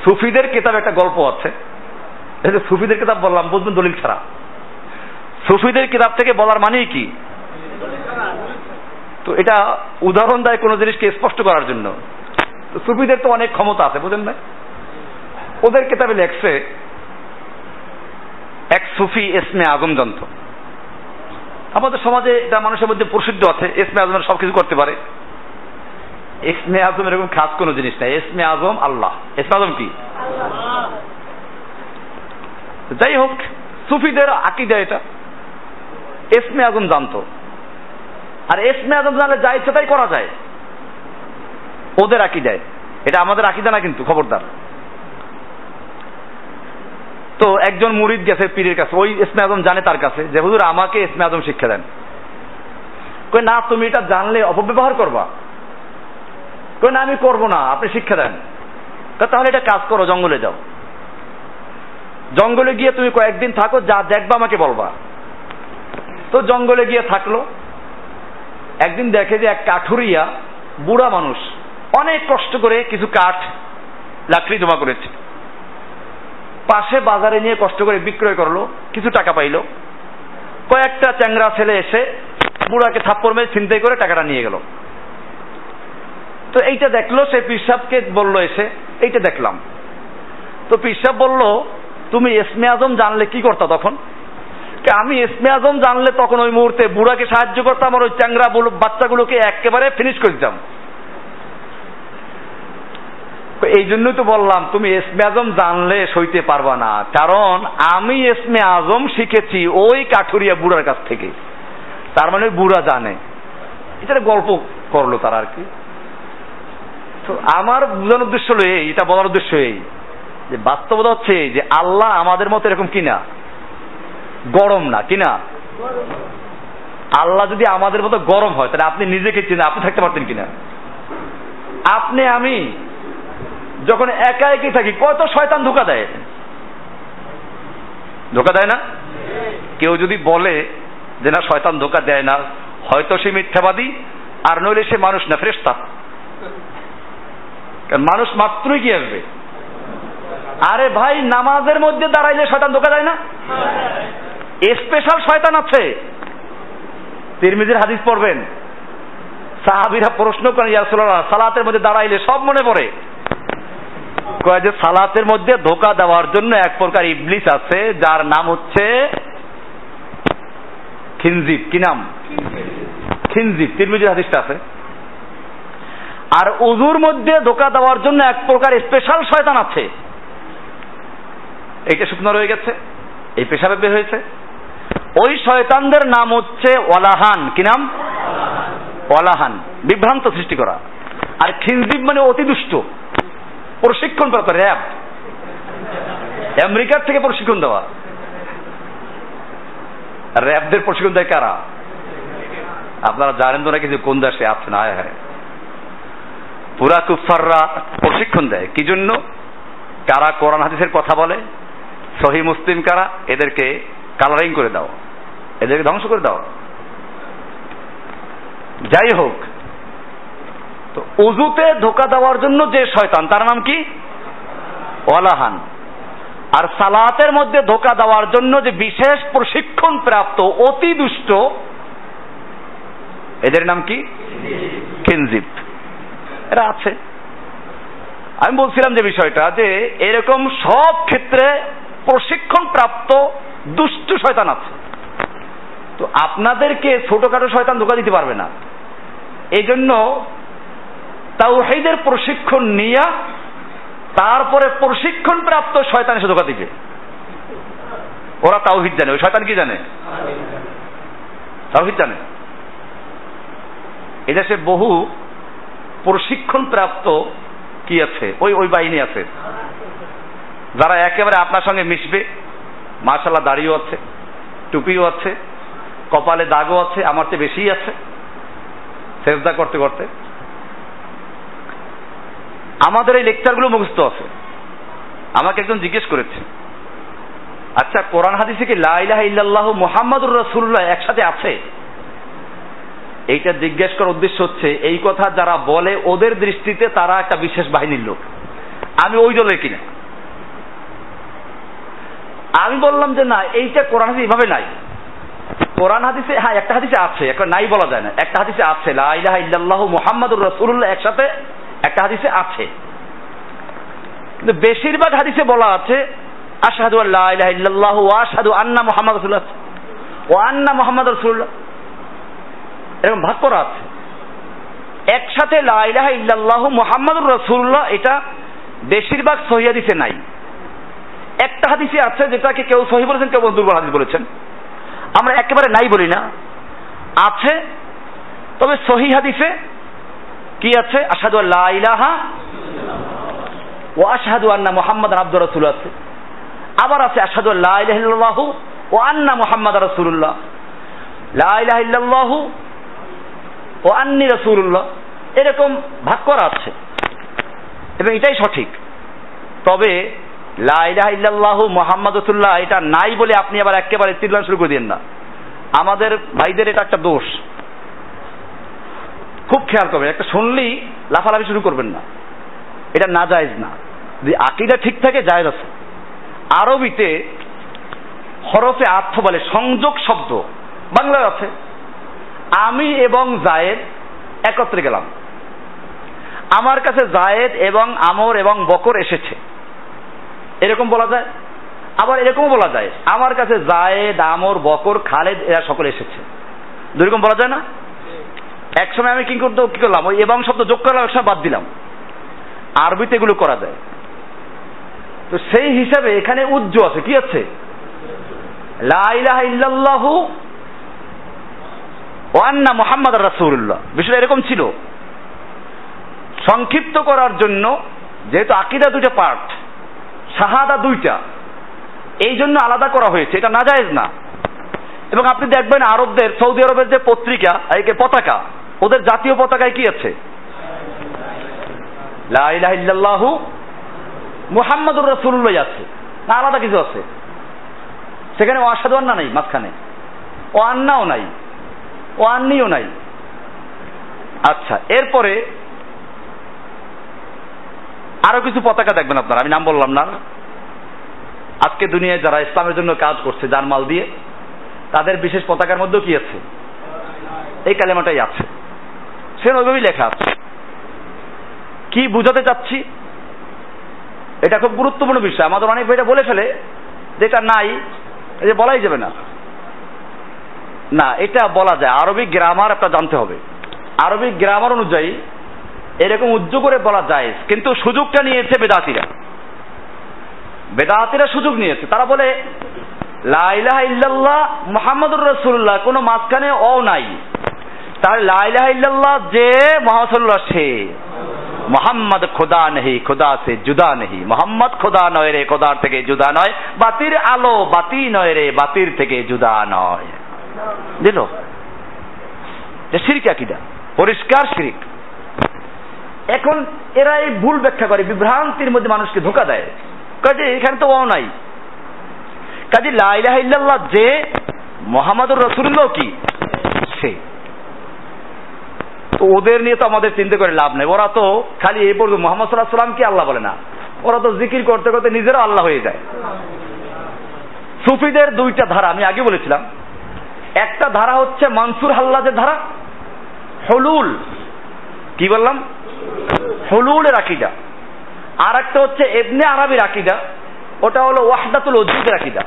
সুফিদের কিতাব একটা গল্প আছে। সুফিদের কিতাব বললাম, বুঝবেন দলিল ছাড়া। সুফিদের কিতাব থেকে বলার মানেই কি? তো এটা উদাহরণ দেয় কোনো জিনিসকে স্পষ্ট করার জন্য। সুফিদের তো অনেক ক্ষমতা আছে, বুঝেন না ওদের কিতাবে লেখছে, এক সুফি এসমে আগম যন্ত্র আমাদের সমাজে এটা মানুষের মধ্যে প্রসিদ্ধ আছে এসমে আজমের সবকিছু করতে পারে। এসমে আজম এরকম খাস কোনো জিনিস নাই। এসমে আজম আল্লাহ। এসমে আজম কি? যাই হোক, সুফিদের আকিদা এটা। এসমে আজম জানতো। আর এসমে আজম জানলে যা ইচ্ছে তাই করা যায়। ওদের আকিদায়। এটা আমাদের আকিদা না কিন্তু, খবরদার। তো একজন মুরিদ গেছে পীরের কাছে, ওই ইসমে আজম জানে তার কাছে, যে হুজুর আমাকে ইসমে আজম শিক্ষা দেন। কই না, তুমি এটা জানলে অপব্যবহার করবা। কই না, আমি করব না, আপনি শিক্ষা দেন। তাহলে এটা কাজ করো, জঙ্গলে যাও। জঙ্গলে গিয়ে তুমি কয়েকদিন থাকো, যা দেখবা আমাকে বলবা। তো জঙ্গলে গিয়ে থাকল। একদিন দেখে যে এক কাঠুরিয়া বুড়া মানুষ অনেক কষ্ট করে কিছু কাঠ লাকড়ি জমা করেছে। পাশে বাজারে নিয়ে কষ্ট করে বিক্রয় করল, কিছু টাকা পাইলো। কয়েকটা চ্যাংরা ছেলে এসে বুড়াকে থাপ্পড় মেরে ছিনতাই করে টাকাটা নিয়ে গেল। তো এইটা দেখল সে পিসাবকে বলল এসে, এইটা দেখলাম। তো পিসাব বলল, তুমি এসমে আজম জানলে কি করতা তখন? আমি এসমে আজম জানলে তখন ওই মুহূর্তে বুড়াকে সাহায্য করতাম আর ওই চ্যাংরা বাচ্চাগুলোকে একেবারে ফিনিশ করে দিতাম। এই জন্যই তো বললাম, তুমি এসমে আজম জানলে সইতে পারবা না। কারণ আমি এসমে আজম শিখেছি ওই কাঠুরিয়া বুড়ার কাছ থেকে। তার মানে বুড়া জানে। এটা গল্প করল তারা আর কি। তো আমার বোঝানোর উদ্দেশ্য হলো এই, এটা বলার উদ্দেশ্য এই। যে বাস্তবতা হচ্ছে যে আল্লাহ আমাদের মতো এরকম কিনা। গরম না কিনা আল্লাহ যদি আমাদের মতো গরম হয়, তাহলে আপনি নিজেকে চিনে আপনি থাকতে পারতেন কিনা আপনি, আমি, যখন একা একই থাকি, কত শয়তান ধোকা দেয়? ধোকা দেয় না? কেউ যদি বলে যে না, শয়তান ধোকা দেয় না, হয়তো সে মিথ্যাবাদী, আর নইলে সে মানুষ না ফ্রেস্তা মানুষ মাত্রই কি আসবে? আরে ভাই, নামাজের মধ্যে দাঁড়াইলে শয়তান ধোকা দেয় না? স্পেশাল শয়তান আছে। তিরমিজির হাদিস পড়বেন। সাহাবিরা প্রশ্ন করেন ইয়ারসুল্লাহ সালাতের মধ্যে দাঁড়াইলে সব মনে পড়ে? কয় যে, সালাতের মধ্যে ধোকা দেওয়ার জন্য এক প্রকার ইবলিস আছে, যার নাম হচ্ছে খিনজিব। কি নাম? খিনজিব। তিরমিজির হাদিসটা আছে। আর উজুর মধ্যে ধোকা দেওয়ার জন্য এক প্রকার স্পেশাল শয়তান আছে। এইটা শুকনো রয়ে গেছে, এই পেশাবে বের হয়েছে। ওই শয়তানদের নাম হচ্ছে ওয়ালাহান। কি নাম? ওয়ালাহান। বিভ্রান্ত সৃষ্টি করা। আর খিনজিব মানে অতি দুষ্ট। প্রশিক্ষণ প্রাপ্ত র্যাব। আমেরিকার থেকে প্রশিক্ষণ দেওয়া। র্যাবদের প্রশিক্ষণ দেয় কারা? আপনারা জানেন তো না কিছু কোন দেশে আছেন? আয় হায়। পুরা কুফাররা প্রশিক্ষণ দেয়। কি জন্য? কারা কোরআন হাদিসের কথা বলে? সহি মুসলিম কারা? এদেরকে কালারিং করে দাও। এদেরকে ধ্বংস করে দাও। যাই হোক, তো উজুতে ধোকা দেওয়ার জন্য যে শয়তান, তার নাম কি? ওয়ালাহান। আর সালাতের মধ্যে ধোকা দেওয়ার জন্য যে বিশেষ প্রশিক্ষণ প্রাপ্ত অতি দুষ্ট, এদের নাম কি? খিনজিব এরা আছে। আমি বলছিলাম যে বিষয়টা যে এরকম সব ক্ষেত্রে প্রশিক্ষণ প্রাপ্ত দুষ্ট শয়তান আছে। তো আপনাদেরকে ছোটখাটো শয়তান ধোকা দিতে পারবে না। এই জন্য তাওহিদের প্রশিক্ষণ নিয়া তারপরে প্রশিক্ষণ প্রাপ্ত শয়তান এসে ধোকা দিবে। ওরা তাওহিদ জানে। ওই শয়তান কি জানে? তাওহিদ জানে। এদেশে বহু প্রশিক্ষণ প্রাপ্ত কি আছে? ওই ওই বাহিনী আছে। যারা একেবারে আপনার সঙ্গে মিশবে মার্শাল্লাহ দাড়িও আছে, টুপিও আছে, কপালে দাগও আছে, আমার চেয়ে বেশিই আছে, সেজদা করতে করতে। আমাদের এই লেকচারগুলো মুখস্থ আছে। আমাকে একজন জিজ্ঞেস করেছে আচ্ছা কোরআন হাদিসে কি লাইলাহ ইল্লাল্লাহ মুহাম্মাদুর রাসূলুল্লাহ একসাথে আছে? এইটা জিজ্ঞেস করার উদ্দেশ্য হচ্ছে, এই কথা যারা বলে, ওদের দৃষ্টিতে তারা একটা বিশেষ বাহিনীর লোক। আমি ওই দলের কিনা। আমি বললাম যে না, এইটা কোরআন হাদিস এইভাবে নাই। কোরআন হাদিসে হ্যাঁ একটা হাদিসে আছে, একটা নাই বলা যায় না। একটা হাদিসে আছে, লা ইলাহা ইল্লাল্লাহু মুহাম্মাদুর রাসূলুল্লাহ একসাথে একটা হাদিসে আছে। কিন্তু বেশিরভাগ হাদিসে বলা আছে, আশহাদু আল্লা ইলাহা ইল্লাল্লাহ ওয়া আশহাদু আন্না মুহাম্মাদ রাসূলুল্লাহ। ওয়া আন্না মুহাম্মাদ রাসূলুল্লাহ। এরকম ভাগ করা আছে। একসাথে লা ইলাহা ইল্লাল্লাহু মুহাম্মাদুর রাসূলুল্লাহ, এটা বেশিরভাগ সহিহ হাদিসে নাই। একটা হাদিসে আছে যেটাকে কেউ সহি বলেছেন, কেউ দুর্বল হাদিস বলেছেন। আমরা একেবারে নাই বলি না। আছে, তবে সহি হাদিসে কি আছে? আসাদু আল্লাহ ও আশহাদু আন্না মুহাম্মদ আব্দুর রসুল আছে। আবার আছে, আশহাদু আল্লাহ ও আন্না মুহাম্মদ রাসূলুল্লাহ। লা ইলাহা ইল্লাল্লাহু ও আন্নি রাসূলুল্লাহ। এরকম ভাগ করা আছে। এবং এটাই সঠিক। তবে লা ইলাহা ইল্লাল্লাহু মুহাম্মদ রাসূলুল্লাহ এটা নাই বলে আপনি আবার একেবারে চিল্লান শুরু করে দিন না। আমাদের ভাইদের এটা একটা দোষ। খুব খেয়াল করবেন একটা শুনলেই লাফালাফি শুরু করবেন না। এটা না জায়েজ না। যদি আকিদা ঠিক থাকে, জায়েজ আছে। আরবিতে হরফে আর্থ বলে সংযোগ শব্দ, বাংলায় আছে। আমি এবং জায়েদ একত্রে গেলাম। আমার কাছে জায়েদ এবং আমর এবং বকর এসেছে। এরকম বলা যায়? আবার এরকমও বলা যায়, আমার কাছে জায়েদ, আমর, বকর, খালেদ, এরা সকলে এসেছে। দুরকম বলা যায় না? এক সময় আমি কি করতে কি করলাম? ওই এবং শব্দ যোগ করলাম, এক সময় বাদ দিলাম। আরবিতে এগুলো করা যায়। তো সেই হিসাবে এখানে উজ্জ আছে, কি আছে? ওয়ান্না মোহাম্মদ রাসূলুল্লাহ। বিষয়টা এরকম ছিল। সংক্ষিপ্ত করার জন্য, যেহেতু আকিদা দুইটা পার্ট শাহাদা দুইটা। এই জন্য আলাদা করা হয়েছে। এটা না নাজায়েজ না। এবং আপনি দেখবেন আরবদের, সৌদি আরবের যে পত্রিকা একে পতাকা, ওদের জাতীয় পতাকায় কি আছে? লা ইলাহা ইল্লাল্লাহু মুহাম্মাদুর রাসূলুল্লাহ আছে। না, আলাদা কিছু আছে। সেখানে অসাধু আন্না নাই মাঝখানে। ও আন্নাও নাই। ও আন্নিও নাই। আচ্ছা এরপরে আরও কিছু পতাকা দেখবেন আপনারা, আমি নাম বললাম না। আজকে দুনিয়ায় যারা ইসলামের জন্য কাজ করছে জানমাল দিয়ে, তাদের বিশেষ পতাকার মধ্যেও কি আছে? এই কালেমাটাই আছে। সে ওইভাবেই লেখা আছে। কি বুঝাতে চাচ্ছি? এটা খুব গুরুত্বপূর্ণ বিষয়। আমাদের অনেক ভাইটা বলে ফেলে যে এটা নাই যে বলাই যাবে না। না, এটা বলা যায়। আরবিক গ্রামার একটা জানতে হবে। আরবিক গ্রামার অনুযায়ী এরকম উজ্জ করে বলা যায়। কিন্তু সুযোগটা নিয়েছে বেদাতিরা। বেদাতিরা সুযোগ নিয়েছে। তারা বলে লাইলাহা ইল্লাল্লাহ মোহাম্মদুর রসুল্লাহ কোনো মাঝখানে অ নাই। তাহলে লাইলাহা ইল্লাল্লাহ যে মোহাম্মদুল্লাহ সে। মোহাম্মদ খোদা নেহি, খোদা সে জুদা নেহি। মোহাম্মদ খোদা নয় রে, খোদার থেকে জুদা নয়। বাতির আলো বাতি নয় রে, বাতির থেকে জুদা নয়। দিল যে শিরিক আকিদা। পরিষ্কার শিরিক। এখন এরা এই ভুল ব্যাখ্যা করে, বিভ্রান্তির মধ্যে মানুষকে ধোকা দেয়। কাজে এখানে তো ও নাই। কাজে লাইলাহ ইল্লাল্লাহ যে মোহাম্মদুর রসুল্লাহ কি? সে। তো ওদের নিয়ে তো আমাদের চিন্তা করে লাভ নেই। ওরা তো খালি এই পর্যন্ত মোহাম্মদ সাল্লাহ সাল্লামকে আল্লাহ বলে না। ওরা তো জিকির করতে করতে নিজেরাও আল্লাহ হয়ে যায়। সুফিদের দুইটা ধারা, আমি আগে বলেছিলাম। একটা ধারা হচ্ছে মানসুর হাল্লাদের ধারা, হলুল। কি বললাম? হলুলের আকিদা। আর একটা হচ্ছে এবনে আরবির আকিদা। ওটা হলো ওয়াহদাতুল অজুদের আকিদা।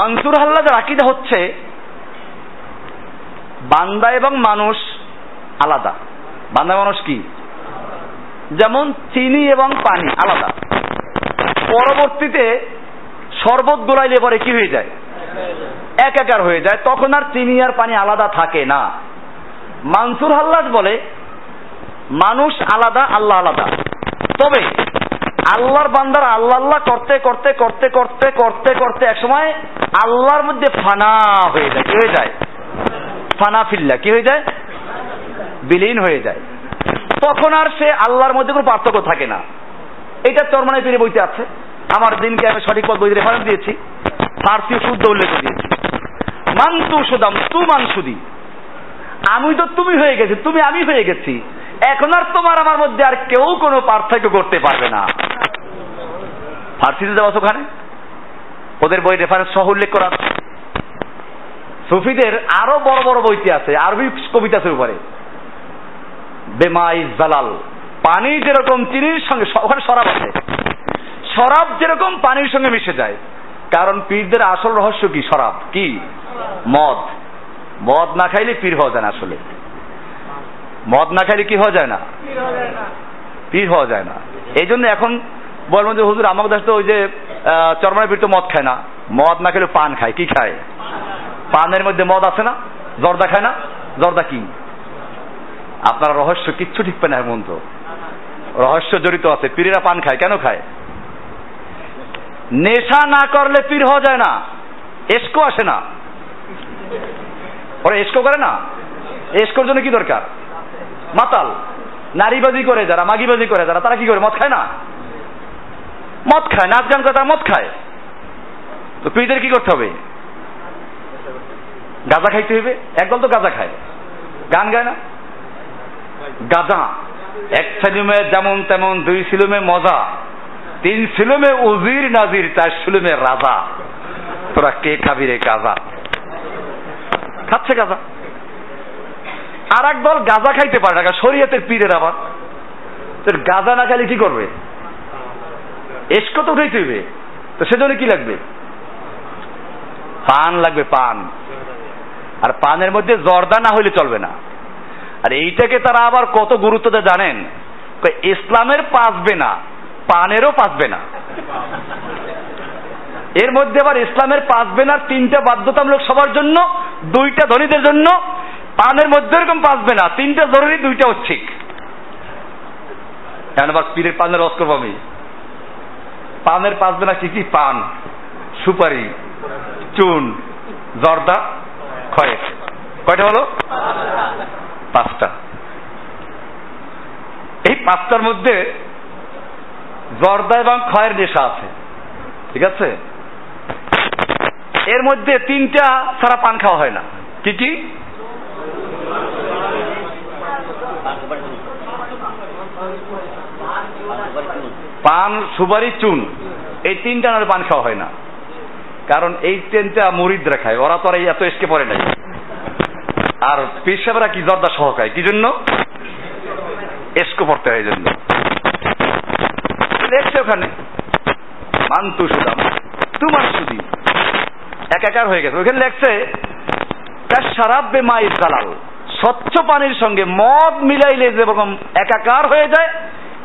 মানসুর হাল্লাদের আকিদা হচ্ছে, বান্দা এবং মানুষ আলাদা। বান্দা মানুষ কি? যেমন চিনি এবং পানি আলাদা। পরবর্তীতে শরবত গোলাইলে পরে কি হয়ে যায়? একাকার হয়ে যায়। তখন আর চিনি আর পানি আলাদা থাকে না। মানসুর হাল্লাজ বলে মানুষ আলাদা, আল্লাহ আলাদা। তবে আল্লাহর বান্দার আল্লাহ আল্লাহ করতে করতে করতে করতে করতে করতে এক সময় আল্লাহর মধ্যে ফানা হয়ে যায়। কি হয়ে যায়? ফানা ফিল্লা। কি হয়ে যায়? বিলীন হয়ে যায়। তখন আর সে আল্লাহর মধ্যে কোনো পার্থক্য থাকে না। এটা চরমানে ফিরে বইতে আছে। আমার দিনকে আমি সঠিক পদ বইতে রেফারেন্স দিয়েছি। ফার্সি শুদ্ধ উল্লেখ দিয়েছি। মান্তু সুদাম, তু মান সুদি। আমি তো তুমি হয়ে গেছি, তুমি আমি হয়ে গেছি। এখন আর তোমার আমার মধ্যে আর কেউ কোনো পার্থক্য করতে পারবে না। ফার্সিতে দেওয়া ওখানে? ওদের বই রেফারেন্স সহ উল্লেখ করা সুফিদের আরও বড় বড় বইতে আছে, আরবি কবিতা আছে উপরে। বেমাই জালাল। পানি যেরকম চিনির সঙ্গে ওখানে শরাব আছে। শরাব যেরকম পানির সঙ্গে মিশে যায়। কারণ পীরদের আসল রহস্য কি? শরাব কি? মদ। মদ না খাইলে পীর হওয়া যায় না আসলে। মদ না খাইলে কি হওয়া যায় না? পীর হওয়া যায় না। এই জন্য এখন বলবেন যে হুজুর আমাকে দেশ তো ওই যে চরমানের পীর তো মদ খায় না। মদ না খেলে পান খায়। কি খায়? পানের মধ্যে মদ আছে না? জর্দা খায় না? জর্দা কি? আপনার রহস্য কিচ্ছু ঠিক পায় না এমন তো রহস্য জড়িত আছে। পীরেরা পান খায়। কেন খায়? নেশা না করলে পীর হওয়া যায় না। এসকো আসে না। ওরা এসকো করে না? এসকোর জন্য কি দরকার? মাতাল। নারীবাজি করে যারা, মাগিবাজি করে যারা, তারা কি করে? মদ খায় না? মদ খায়। নাচ গান করে তারা মদ খায়। তো পীরদের কি করতে হবে? গাঁজা খাইতে হইবে? একদল তো গাঁজা খায়। গান গায় না? গাঁজা। এক সিলুমে যেমন তেমন, দুই সিলুমে মজা। তিন সিলুমে উজির নাজির, চার সিলুমে রাজা। তোরা কে খাবি রে গাঁজা? খাচ্ছে গাঁজা। আর এক দল গাঁজা খাইতে পারে না শরীয়তের পীরের আবার। গাঁজা না খাইলে কি করবে? এসকো তো উঠাইতে হইবে। তো সেজন্য কি লাগবে? পান লাগবে, পান। আর পানের মধ্যে জর্দা না হইলে চলবে না। আর এইটাকে তারা আবার কত গুরুত্ব দেয় জানেন? ইসলামের পাসবে না, পানেরও পাসবে না। এর মধ্যে আবার ইসলামের পাসবে না তিনটা বাধ্যতামূলক সবার জন্য, দুইটা ধনীদের জন্য পানের মধ্যে এরকম পাসবে না। তিনটা জরুরি, দুইটা ঐচ্ছিক। এখন আবার পীরের পানের রস করব আমি? পানের পাসবে না কি কি পান। সুপারি, চুন, জর্দা, খয়ের। কয়টা হলো? পাঁচটা। এই পাঁচটার মধ্যে জর্দা এবং খয়ের নেশা আছে। ঠিক আছে? এর মধ্যে তিনটা ছাড়া পান খাওয়া হয় না। কি কি? পান সুপারি চুন, এই তিনটা না পান খাওয়া হয় না। কারণ এই তিনটা মুরিদরা খায়, ওরা তো আর এত এসকে পড়ে নাই। আর পেশাবরা কি জর্দা সহ খায়, কি জন্য? এসকো পড়তে হয় জন্য। দেখছে ওখানে? মান্তু সুদাম, তোমার সুদি। একাকার হয়ে গেছে। ওখানে লেখছে সারাব্বে মাই জালাল স্বচ্ছ পানির সঙ্গে মদ মিলাইলে যেরকম একাকার হয়ে যায়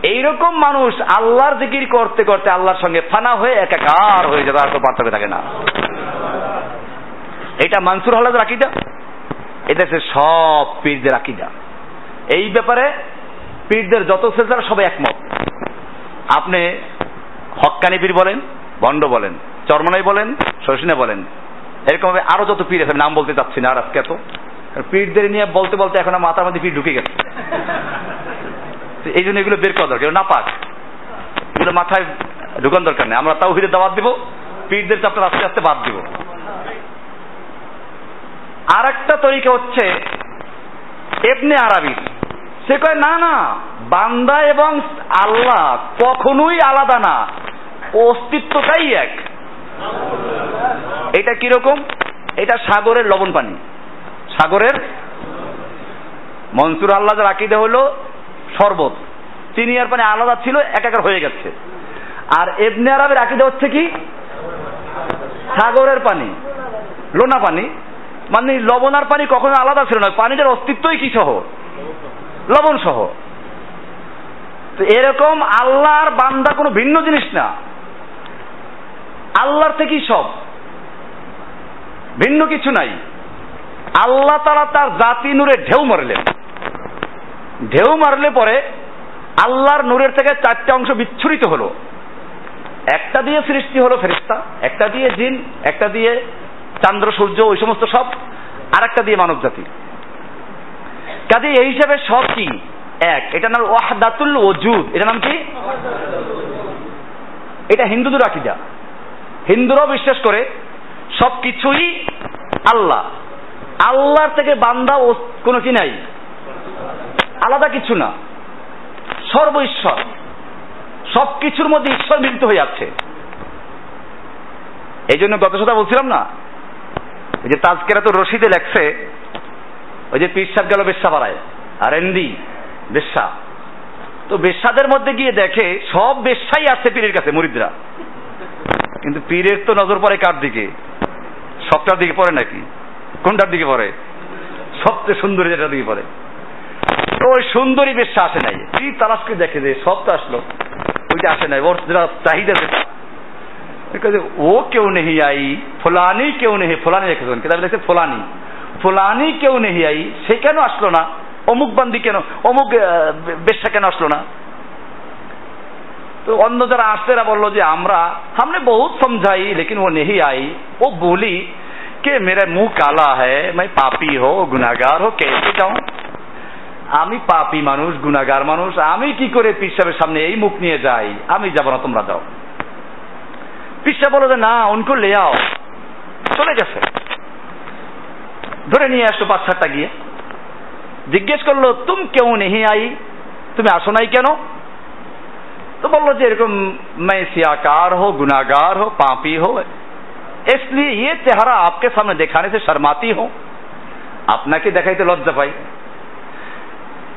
এইরকম মানুষ আল্লাহর জিকির করতে করতে আল্লাহর সঙ্গে ফানা হয়ে একাকার হয়ে যাবে আর তো পার্থক্য থাকে না। এটা মানসুর হলাদ রাকিদা এটা হচ্ছে সব পীরদের আকিদা। এই ব্যাপারে পীরদের যত সেজার সবাই একমত। আপনি হক্কানি পীর বলেন ভণ্ড বলেন, চরমনাই বলেন, শশিনা বলেন এরকম ভাবে আরও যত পীর আছে নাম বলতে চাচ্ছি না আর আজকে এত। পীরদের নিয়ে বলতে বলতে এখন মাথার মধ্যে পীর ঢুকে গেছে। এই জন্য এগুলো বের করা দরকার না পাক এগুলো মাথায় ঢুকান দরকার নেই। আমরা তাও হিরে দাবাত দিব, পীরদের চাপটা আস্তে আস্তে বাদ দিব। আর একটা তরিকা হচ্ছে এবনে আরবির সে কয়, না না, বান্দা এবং আল্লাহ কখনোই আলাদা না। অস্তিত্বটাই এক। এটা কীরকম? এটা সাগরের লবণ পানি সাগরের মনসুর আল্লাহ আকিদা হলো শরবত। চিনি আর পানি আলাদা ছিল একাকার হয়ে গেছে। আর এবনে আরবের আকিদা হচ্ছে কি? সাগরের পানি, লোনা পানি। মানে লবণ পানি কখনো আলাদা ছিল না, পানিটার অস্তিত্বই কি সহ? লবণ সহ। তো এরকম আল্লাহর বান্দা কোনো ভিন্ন জিনিস না। আল্লাহর থেকেই সব? ভিন্ন কিছু নাই। আল্লাহ তারা তার জাতি নূরে ঢেউ মারলেন। ঢেউ মারলে পরে আল্লাহর নূরের থেকে চারটে অংশ বিচ্ছুরিত হলো। একটা দিয়ে সৃষ্টি হলো ফেরিস্তা একটা দিয়ে জিন, একটা দিয়ে চান্দ্র, সূর্য, ওই সমস্ত সব আর একটা দিয়ে মানব জাতি কাজে এই হিসাবে সব কি? এক এটা নাম ওয়াহদাতুল ওজুদ। এটা নাম কি? এটা হিন্দুদের আকিদা। হিন্দুরাও বিশ্বাস করে সব কিছুই আল্লাহ। আল্লাহর থেকে বান্দা কোনো কি নাই? আলাদা কিছু না। সর্ব ঈশ্বর। সব কিছুর মধ্যে ঈশ্বর মিলিত হয়ে যাচ্ছে এই জন্য গত সপ্তাহ বলছিলাম না, ওই যে তাজকেরা তো রশিদে লেখছে, ওই যে সাহেব গেল বেশ্যা পাড়ায় আর এন্ডি বেশ্যা। তো বেশ্যাদের মধ্যে গিয়ে দেখে সব বেশ্যাই আসছে পীরের কাছে, মুরিদরা। কিন্তু পীরের তো নজর পড়ে কার দিকে? সবটার দিকে পড়ে নাকি? কোনটার দিকে পড়ে? সবচেয়ে সুন্দরী যেটার দিকে পড়ে। ওই সুন্দরী বেশ্যা আসে নাই পীর তালাশকে দেখে যে সব তো আসলো ওইটা আসে নাই ওর যেটা চাহিদা যেটা ও কেউ নেই আই ফোলানি কেউ নেই ফোলানি রেখেছেন কিতাব লিখছে ফোলানি ফোলানি কেউ নেই আই সে কেন আসলো না অমুক বান্দি কেন অমুক বেশ্যা কেন আসলো না তো অন্য যারা আসছে এরা বললো যে আমরা हमने बहुत समझाई लेकिन वो नहीं आई वो बोली कि मेरा मुंह काला है मैं पापी हो गुनागार हो कैसे जाऊं আমি পাপি মানুষ গুনাগার মানুষ আমি কি করে পীর সাহেবের সামনে এই মুখ নিয়ে যাই আমি যাব না তোমরা যাও পিসা বলো যে না উনকো লে আও চলে গেছে ধরে নিয়ে আসলো বাচ্চাটা গিয়ে জিজ্ঞেস করলো তুম কেউ নেহি আই তুমি আসো নাই কেন তো বললো যে এরকম मैं सियाकार हो गुनागार हो पापी हो इसलिए ये चेहरा आपके सामने दिखाने से शर्माती हूं আপনাকে দেখাইতে লজ্জা পাই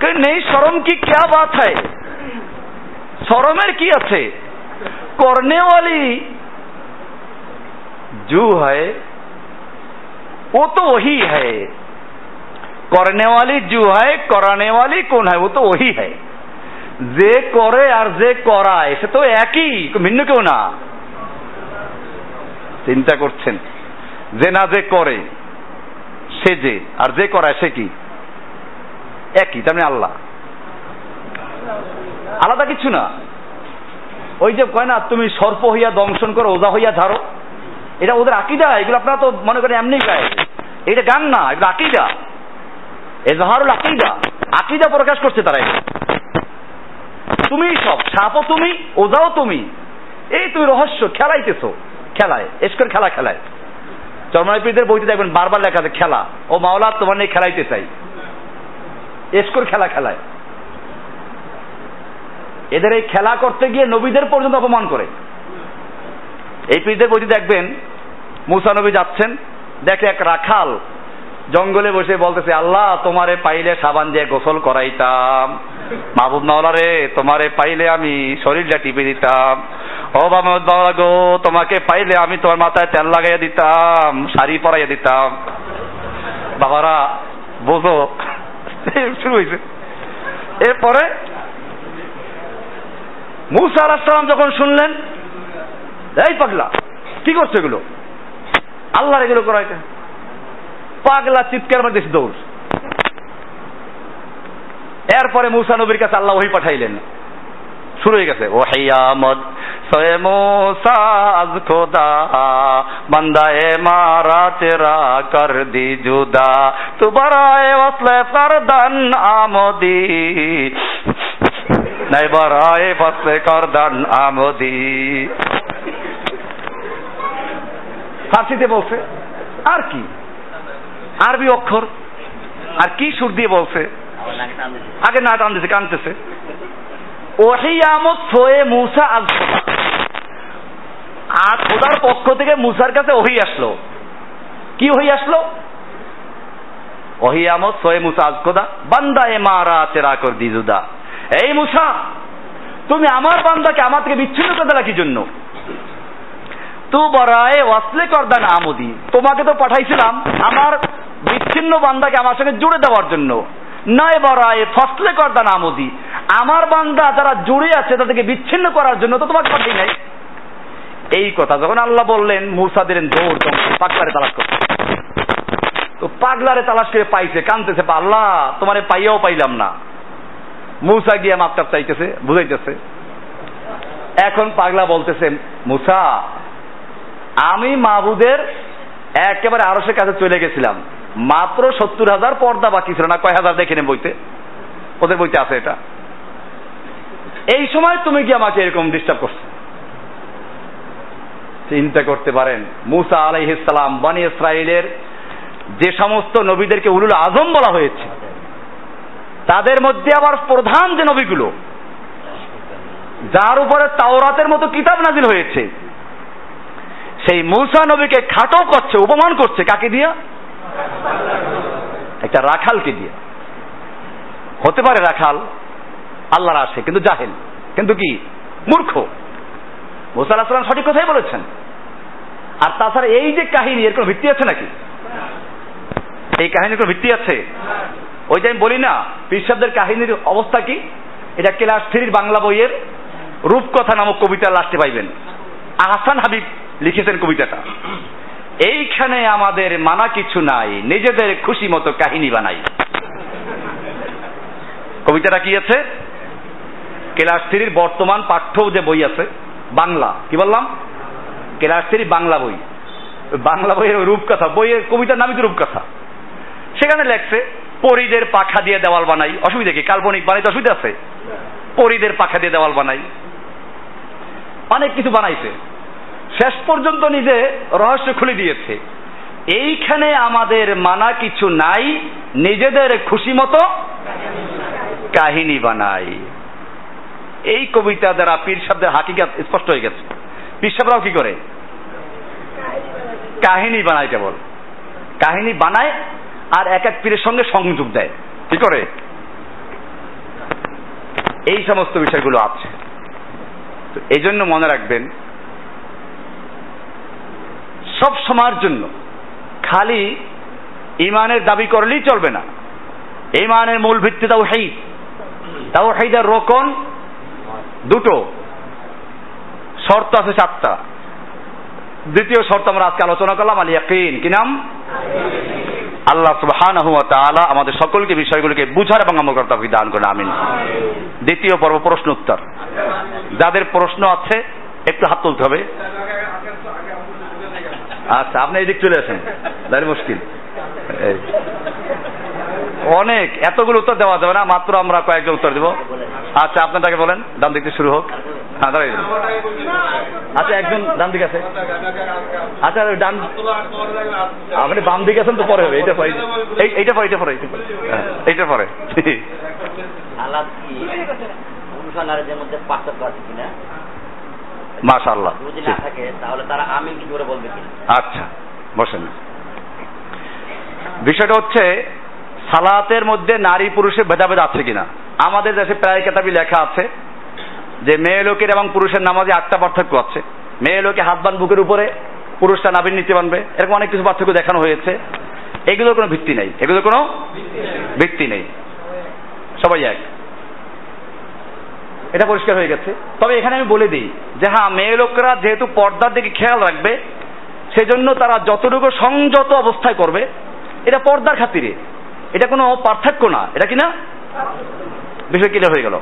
कि नहीं शर्म की क्या बात है শরমের কি আছে করনে वाली जो है वो तो वही है करने वाली जो है कराने वाली कौन है वो तो वही है যে করে আর যে করায় সে তো একই ভিন্ন কেউ না চিন্তা করছেন যে না যে করে সে যে আর যে করায় সে কি একই, তার মানে আল্লাহ। আলাদা কিছু না। ওই যে কয় না, তুমি সর্প হইয়া দংশন করো, ওজা হইয়া ঝাড়ো। এটা ওদের আকিদা, এগুলো আপনারা তো মনে করেন এমনি গায়ে এটা গান না, এগুলো আকিদা। এজাহারুল আকিদা। আকিদা প্রকাশ করছে তারা এটা তুমি সব, সাপও তুমি, ওজাও তুমি। এই তুমি রহস্য, খেলাইতেছো। খেলায়, এস করে খেলা খেলায়। চরমাইপীরদের বইতে দেখবেন বারবার লেখা আছে, খেলা। ও মাওলা, তোমার নিয়ে খেলাইতে চাই। এসকর খেলা খেলায়। এদের এই খেলা করতে গিয়ে নবীদের পর্যন্ত অপমান করে। এই পীরদের বইতে দেখবেন, মুসা নবী যাচ্ছেন, দেখে এক রাখাল জঙ্গলে বসে বলতেছে, আল্লাহ, তোমারে পাইলে সাবান দিয়ে গোসল করাইতাম। মাহবুব মাওলা রে তোমারে পাইলে আমি শরীরটা টিপে দিতাম। ও মাওলা গো, তোমাকে পাইলে আমি তোমার মাথায় তেল লাগাইয়া দিতাম, শাড়ি পরাইয়া দিতাম। বাবারা, বোঝো শুরু হয়েছে। এরপরে মুসা আলাহাম যখন শুনলেন, এই পাগলা, কি করছে এগুলো? আল্লাহর এগুলো করা এটা। পাগলা চিৎকার মধ্যে দৌড় এরপরে মুসা নবীর কাছে আল্লাহ ওহি পাঠাইলেন। শুরু হয়ে গেছে। ওহিয়ামদ সয়ে মুসা আজ খোদা বন্দায়ে মারা তেরা কর দি জুদা। তু বরায়ে ওসলে ফরদান আমদি নাই বরায়ে ফসলে করদান আমদি। ফার্সিতে বলছে আর কি? আরবি অক্ষর। আর কি সুর দিয়ে বলছে? আগে না টান দিছে কানতেছে। ওহিয়ামত সোয়ে মুসা আজ আর খোদার পক্ষ থেকে মুসার কাছে ওহি আসলো। কি ওহি আসলো? ওহিয়ামত সোয়ে মুসা আজ খোদা বান্দা এ মারা চেরা কর দিজুদা এই মুসা, তুমি আমার বান্দাকে আমার থেকে বিচ্ছিন্ন করে দিলা কি জন্য? তু বরায়ে ওয়াসলে করদান আমদি। তোমাকে তো পাঠাইছিলাম আমার বিচ্ছিন্ন বান্দাকে আমার সঙ্গে জুড়ে দেওয়ার জন্য। নয় বরায়ে ফসলে আমার বান্দা যারা জুড়ে আছে তাদেরকে বিচ্ছিন্ন করার জন্য তো তোমাকে পাঠাই নাই। এই কথা যখন আল্লাহ বললেন দিলেন, দৌড় তালাশ করতে তো পাগলারে তালাশ করে পাইছে কানতেছে আল্লাহ, তোমারে পাইয়াও পাইলাম না। মুসা গিয়ে মাপটাপ চাইতেছে, বুঝাইতেছে। এখন পাগলা বলতেছে, মুসা, আমি মাহবুদের একেবারে আরসের কাছে চলে গেছিলাম। মাত্র সত্তর হাজার পর্দা বাকি ছিল না। কয় হাজার দেখে নেন বইতে? ওদের বইতে আছে এটা। এই সময় তুমি কি আমাকে এরকম ডিস্টার্ব করছ? চিন্তা করতে পারেন, মুসা আলাইহিসালাম বানি ইসরায়েলের যে সমস্ত নবীদেরকে উলুল আজম বলা হয়েছে, তাদের মধ্যে আবার প্রধান যে নবীগুলো, যার উপরে তাওরাতের মতো কিতাব নাজিল হয়েছে, সেই মুসা নবীকে খাটো করছে উপমান করছে, কাকে দিয়া? একটা রাখালকে দিয়ে। হতে পারে রাখাল, আল্লাহর আসে কিন্তু জাহেল। কিন্তু কি? মূর্খ। মুসা আলাহিসাম সঠিক কথাই বলেছেন। আর তাছাড়া এই যে কাহিনী, এর কোনো ভিত্তি আছে নাকি? এই কাহিনীর কোনো ভিত্তি আছে? ওই যে আমি বলি না পিসাবদের কাহিনীর অবস্থা কি? এটা ক্লাস থ্রির বাংলা বইয়ের রূপকথা নামক কবিতা লাস্টে পাইবেন। আহসান হাবিব লিখেছেন কবিতাটা। এইখানে আমাদের মানা কিছু নাই। নিজেদের খুশি মতো কাহিনী বানাই। কবিতাটা কি আছে? ক্লাস থ্রির বর্তমান পাঠ্য যে বই আছে, বাংলা। কি বললাম? ক্লাস থ্রি বাংলা বই। বাংলা বইয়ের রূপকথা, বইয়ের কবিতার নামই তো রূপকথা। সেখানে লেখছে, পরিদের পাখা দিয়ে দেওয়াল বানাই। অসুবিধা কি? কাল্পনিক বানাইতে অসুবিধা আছে। পরিদের পাখা দিয়ে দেওয়াল বানাই। অনেক কিছু বানাইছে। শেষ পর্যন্ত নিজে রহস্য খুলে দিয়েছে। এইখানে আমাদের মানা কিছু নাই, নিজেদের খুশি মতো কাহিনী বানাই। এই কবিতা দ্বারা পীর শব্দের হাকিকাত স্পষ্ট হয়ে গেছে। পীর সাহেবরাও কি করে? কাহিনী বানায় কেবল। কাহিনী বানায় আর এক এক পীরের সঙ্গে সংযোগ দেয়। কি করে? এই সমস্ত বিষয়গুলো আছে। তো এই জন্য মনে রাখবেন সব সময়ের জন্য। খালি ইমানের দাবি করলেই চলবে না। ইমানের মূল ভিত্তি তাও হেইদ তাও হেইদের রোকন দুটো। শর্ত আছে চারটা। দ্বিতীয় শর্ত আমরা আজকে আলোচনা করলাম, আল ইয়াকিন। কি নাম? আল্লাহ সুবহানাহু ওয়া আমাদের সকলকে বিষয়গুলোকে বুঝার এবং আমল করার তৌফিক দান করুন, আমিন। দ্বিতীয় পর্ব প্রশ্ন উত্তর। যাদের প্রশ্ন আছে, একটু হাত তুলতে হবে। আচ্ছা আপনি এদিক চলে আসেন। তাহলে মুশকিল। অনেক এতগুলো উত্তর দেওয়া যাবে না মাত্র আমরা কয়েকজন উত্তর দেব। আচ্ছা আপনারটাকে বলেন ডান দিক শুরু হোক। হ্যাঁ দাঁড়াই। আচ্ছা একজন ডান দিকে আছে। আচ্ছা ডান আপনি বাম দিকে আছেন তো পরে হবে। এটা পরে। এইটা পরে এইটা পরে এইটা পরে। হ্যাঁ, এইটা পরে। কিনা? আচ্ছা বসেন। বিষয়টা হচ্ছে সালাতের মধ্যে নারী পুরুষের ভেদাভেদ আছে কিনা? আমাদের দেশে প্রায় কেতাবি লেখা আছে যে মেয়ে লোকের এবং পুরুষের নামাজে আটটা পার্থক্য আছে। মেয়ে লোকে হাত বান বুকের উপরে পুরুষটা নাবির নিতে বানবে এরকম অনেক কিছু পার্থক্য দেখানো হয়েছে। এগুলোর কোনো ভিত্তি নেই। এগুলোর কোনো ভিত্তি নেই। সবাই এক। এটা পরিষ্কার হয়ে গেছে। তবে এখানে আমি বলে দিই যে হ্যাঁ মেয়ে লোকরা যেহেতু পর্দার দিকে খেয়াল রাখবে, সেজন্য তারা যতটুকু সংযত অবস্থায় করবে, এটা পর্দার খাতিরে। এটা কোনো পার্থক্য না। এটা কি না? বিষয় ক্লিয়ার হয়ে গেল।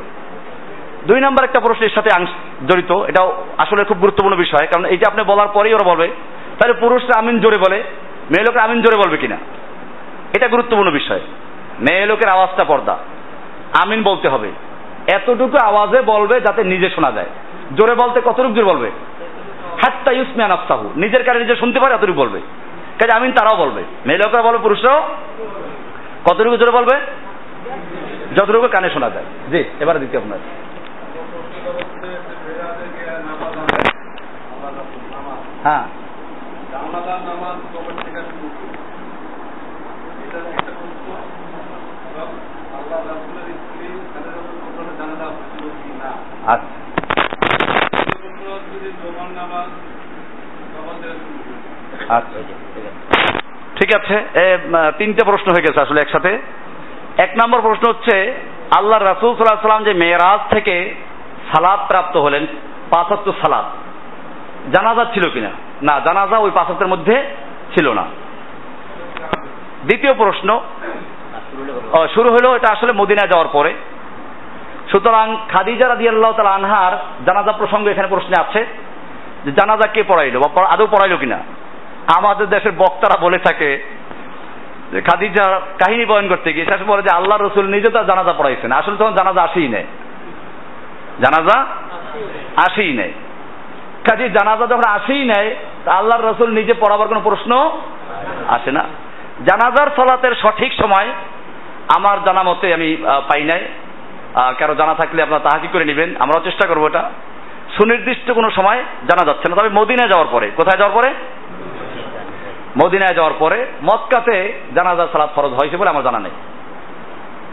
দুই নম্বর একটা প্রশ্নের সাথে জড়িত। এটাও আসলে খুব গুরুত্বপূর্ণ বিষয়, কারণ এই যে আপনি বলার পরেই ওরা বলবে, তাহলে পুরুষরা আমিন জোরে বলে, মেয়ে লোকের আমিন জোরে বলবে কিনা? এটা গুরুত্বপূর্ণ বিষয়। মেয়ে লোকের আওয়াজটা পর্দা। আমিন বলতে হবে। এতটুকু আওয়াজে বলবে যাতে নিজে শোনা যায়। জোরে বলতে কতটুকু জোরে বলবে? হাত্তা ইউসমিয়ান আফসাহু নিজের কানে নিজে শুনতে পারে, এতটুকু বলবে। কাজে আমিন তারাও বলবে। মেয়ে লোকেরা বলবে পুরুষরাও? কতটুকু জোরে বলবে? যতটুকু কানে শোনা যায়। জি, এবারে দিতে আপনার হ্যাঁ। আচ্ছা আচ্ছা ঠিক আছে তিনটে প্রশ্ন হয়ে গেছে আসলে একসাথে। এক নম্বর প্রশ্ন হচ্ছে আল্লাহ রাসুল সাল্লাহ সাল্লাম যে মেয়েরাজ থেকে সালাদ প্রাপ্ত হলেন পাঁচাত্তর সালাদ। জানাজা ছিল কিনা? না জানাজা ওই পাঁচাত্তরের মধ্যে ছিল না। দ্বিতীয় প্রশ্ন ও, শুরু হলো এটা আসলে মদিনায় যাওয়ার পরে। সুতরাং খাদিজা রাদিয়াল্লাহু তাআলা আনহার জানাজা প্রসঙ্গ এখানে প্রশ্নে আছে যে জানাজা কে পড়াইলো বা আদৌ পড়াইলো কিনা? আমাদের দেশের বক্তারা বলে থাকে যে খাদিজা কাহিনী বয়ন করতে গিয়ে শেষ বলে যে আল্লাহ রসুল নিজে তার জানাজা পড়াইছেন। আসলে তখন জানাজা আসেই নেই। জানাজা আসেই নেই। কাজে জানাজা যখন আসেই তা আল্লাহর রসুল নিজে পড়াবার কোনো প্রশ্ন আসে না। জানাজার সলাতের সঠিক সময় আমার জানা মতে আমি পাই নাই। কারও জানা থাকলে আপনারা তাহাকি করে নেবেন। আমরাও চেষ্টা করব এটা। সুনির্দিষ্ট কোনো সময় জানা যাচ্ছে না। তবে মদিনায় যাওয়ার পরে। কোথায় যাওয়ার পরে? মদিনায় যাওয়ার পরে মক্কাতে জানাজার সালাত ফরজ হয়েছে বলে আমার জানা নেই।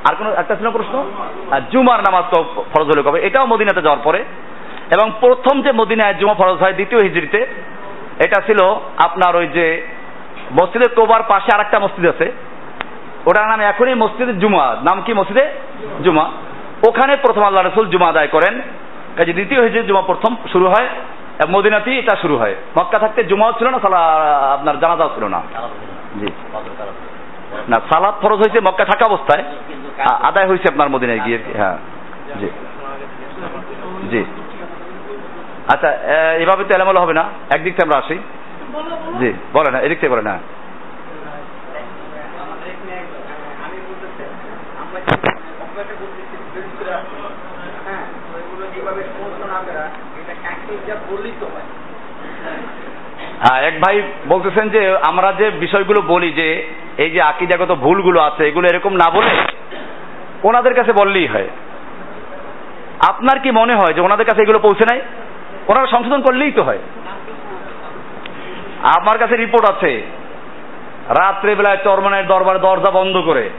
আর কোনো, একটা ছিল প্রশ্ন? আর জুমার নামাজ তো ফরজ হলে কবে? এটাও মদিনাতে যাওয়ার পরে। এবং প্রথম যে মদিনায় জুমা ফরজ হয় দ্বিতীয় হিজড়িতে, এটা ছিল আপনার ওই যে মসজিদে তোবার পাশে আরেকটা মসজিদ আছে। ওটার নাম এখনই মসজিদে জুমা। নাম কি মসজিদে? জুমা। ওখানে প্রথম আল্লাহ রসুল জুমা আদায় করেন। কাজে দ্বিতীয় হিজড়ি জুমা প্রথম শুরু হয় এবং মদিনাতেই এটা শুরু হয়। মক্কা থাকতে জুমাও ছিল না, সালা আপনার জানাজাও ছিল না। জি। না সালাদ ফরজ হয়েছে মক্কা থাকা অবস্থায়। আদায় হয়েছে আপনার মদিনায় গিয়ে। হ্যাঁ। জি। জি। আচ্ছা এভাবে তো এলামেলো হবে না। একদিক থেকে আমরা আসি। জি বলে না, এদিক থেকে বলেন হ্যাঁ এক ভাই বলতেছেন যে আমরা যে বিষয়গুলো বলি যে এই যে আকিদাগত ভুলগুলো আছে, এগুলো এরকম না বলে ওনাদের কাছে বললেই হয়। আপনার কি মনে হয় যে ওনাদের কাছে এগুলো পৌঁছে নাই? ওনারা সংশোধন করলেই তো হয়। আমার কাছে রিপোর্ট আছে, রাত্রেবেলায় চরমানের দরবার দরজা বন্ধ করে,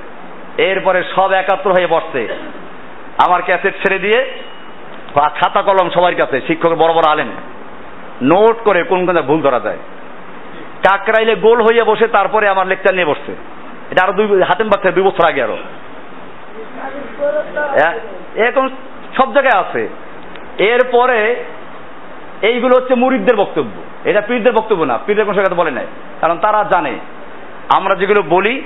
এরপরে সব একাত্র হয়ে বসছে। আমার ক্যাসেট ছেড়ে দিয়ে বা খাতা কলম সবার কাছে, শিক্ষক বড় বড় আলেন নোট করে কোন কোন ভুল ধরা যায়। কাকরাইলে গোল হইয়া বসে তারপরে আমার লেকচার নিয়ে বসছে। এটা আরও দুই হাতেম বাচ্চা দুই বছর আগে আরও। এরকম সব জায়গায় আছে। এরপরে এইগুলো হচ্ছে মুরিদদের বক্তব্য। এটা পীরদের বক্তব্য না, পীরদের কোনো কথা বলে নাই। কারণ তারা জানে। আমরা যেগুলো বলি,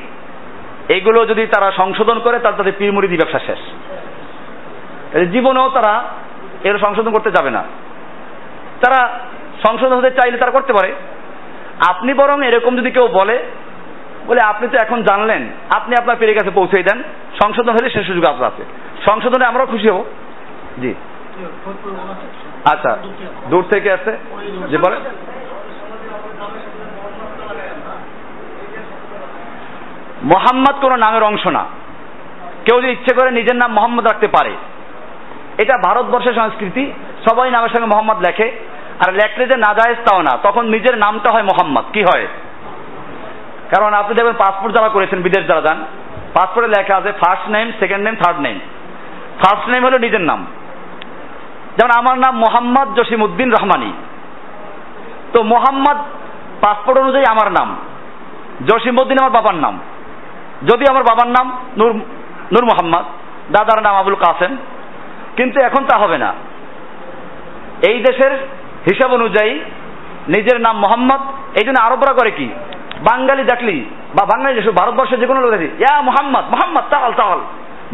এগুলো যদি তারা সংশোধন করে তার তাদের পীর মুরিদি ব্যবসা শেষ। জীবনেও তারা এর সংশোধন করতে যাবে না। তারা সংশোধন হতে চাইলে তারা করতে পারে। আপনি বরং এরকম যদি কেউ বলে বলে, আপনি তো এখন জানলেন, আপনি আপনার পীরের কাছে পৌঁছে দেন, সংশোধন হলে সে সুযোগ আপনার আছে সংশোধনে আমরাও খুশি হব। জি। আচ্ছা দূর থেকে আসছে যে বলে। মোহাম্মদ কোন নামের অংশ না। কেউ যদি ইচ্ছে করে নিজের নাম মোহাম্মদ রাখতে পারে এটা ভারতবর্ষের সংস্কৃতি, সবাই নামের সঙ্গে মোহাম্মদ লেখে, আর লেখলে যে না নাজায়েজ তাও না, তখন নিজের নামটা হয় মোহাম্মদ, কি হয়? কারণ আপনি দেখবেন পাসপোর্ট যারা করেছেন, বিদেশ যারা যান, পাসপোর্টে লেখা আছে first name second name third name first name হলো নিজের নাম। যেমন আমার নাম মোহাম্মদ জসিম উদ্দিন রহমানি। তো মোহাম্মদ পাসপোর্ট অনুযায়ী আমার নাম। জসিমউদ্দিন আমার বাবার নাম। যদি আমার বাবার নাম নূর নূর মোহাম্মদ, দাদার নাম আবুল কাসেম কিন্তু এখন তা হবে না। এই দেশের হিসাব অনুযায়ী নিজের নাম মোহাম্মদ, এই জন্য আরবরা করে কি? বাঙালি দেখলি বা বাঙালি দেশ ভারতবর্ষের যে কোনো লোক দেখি ইয়া মোহাম্মদ মোহাম্মদ, তাহল তাহল,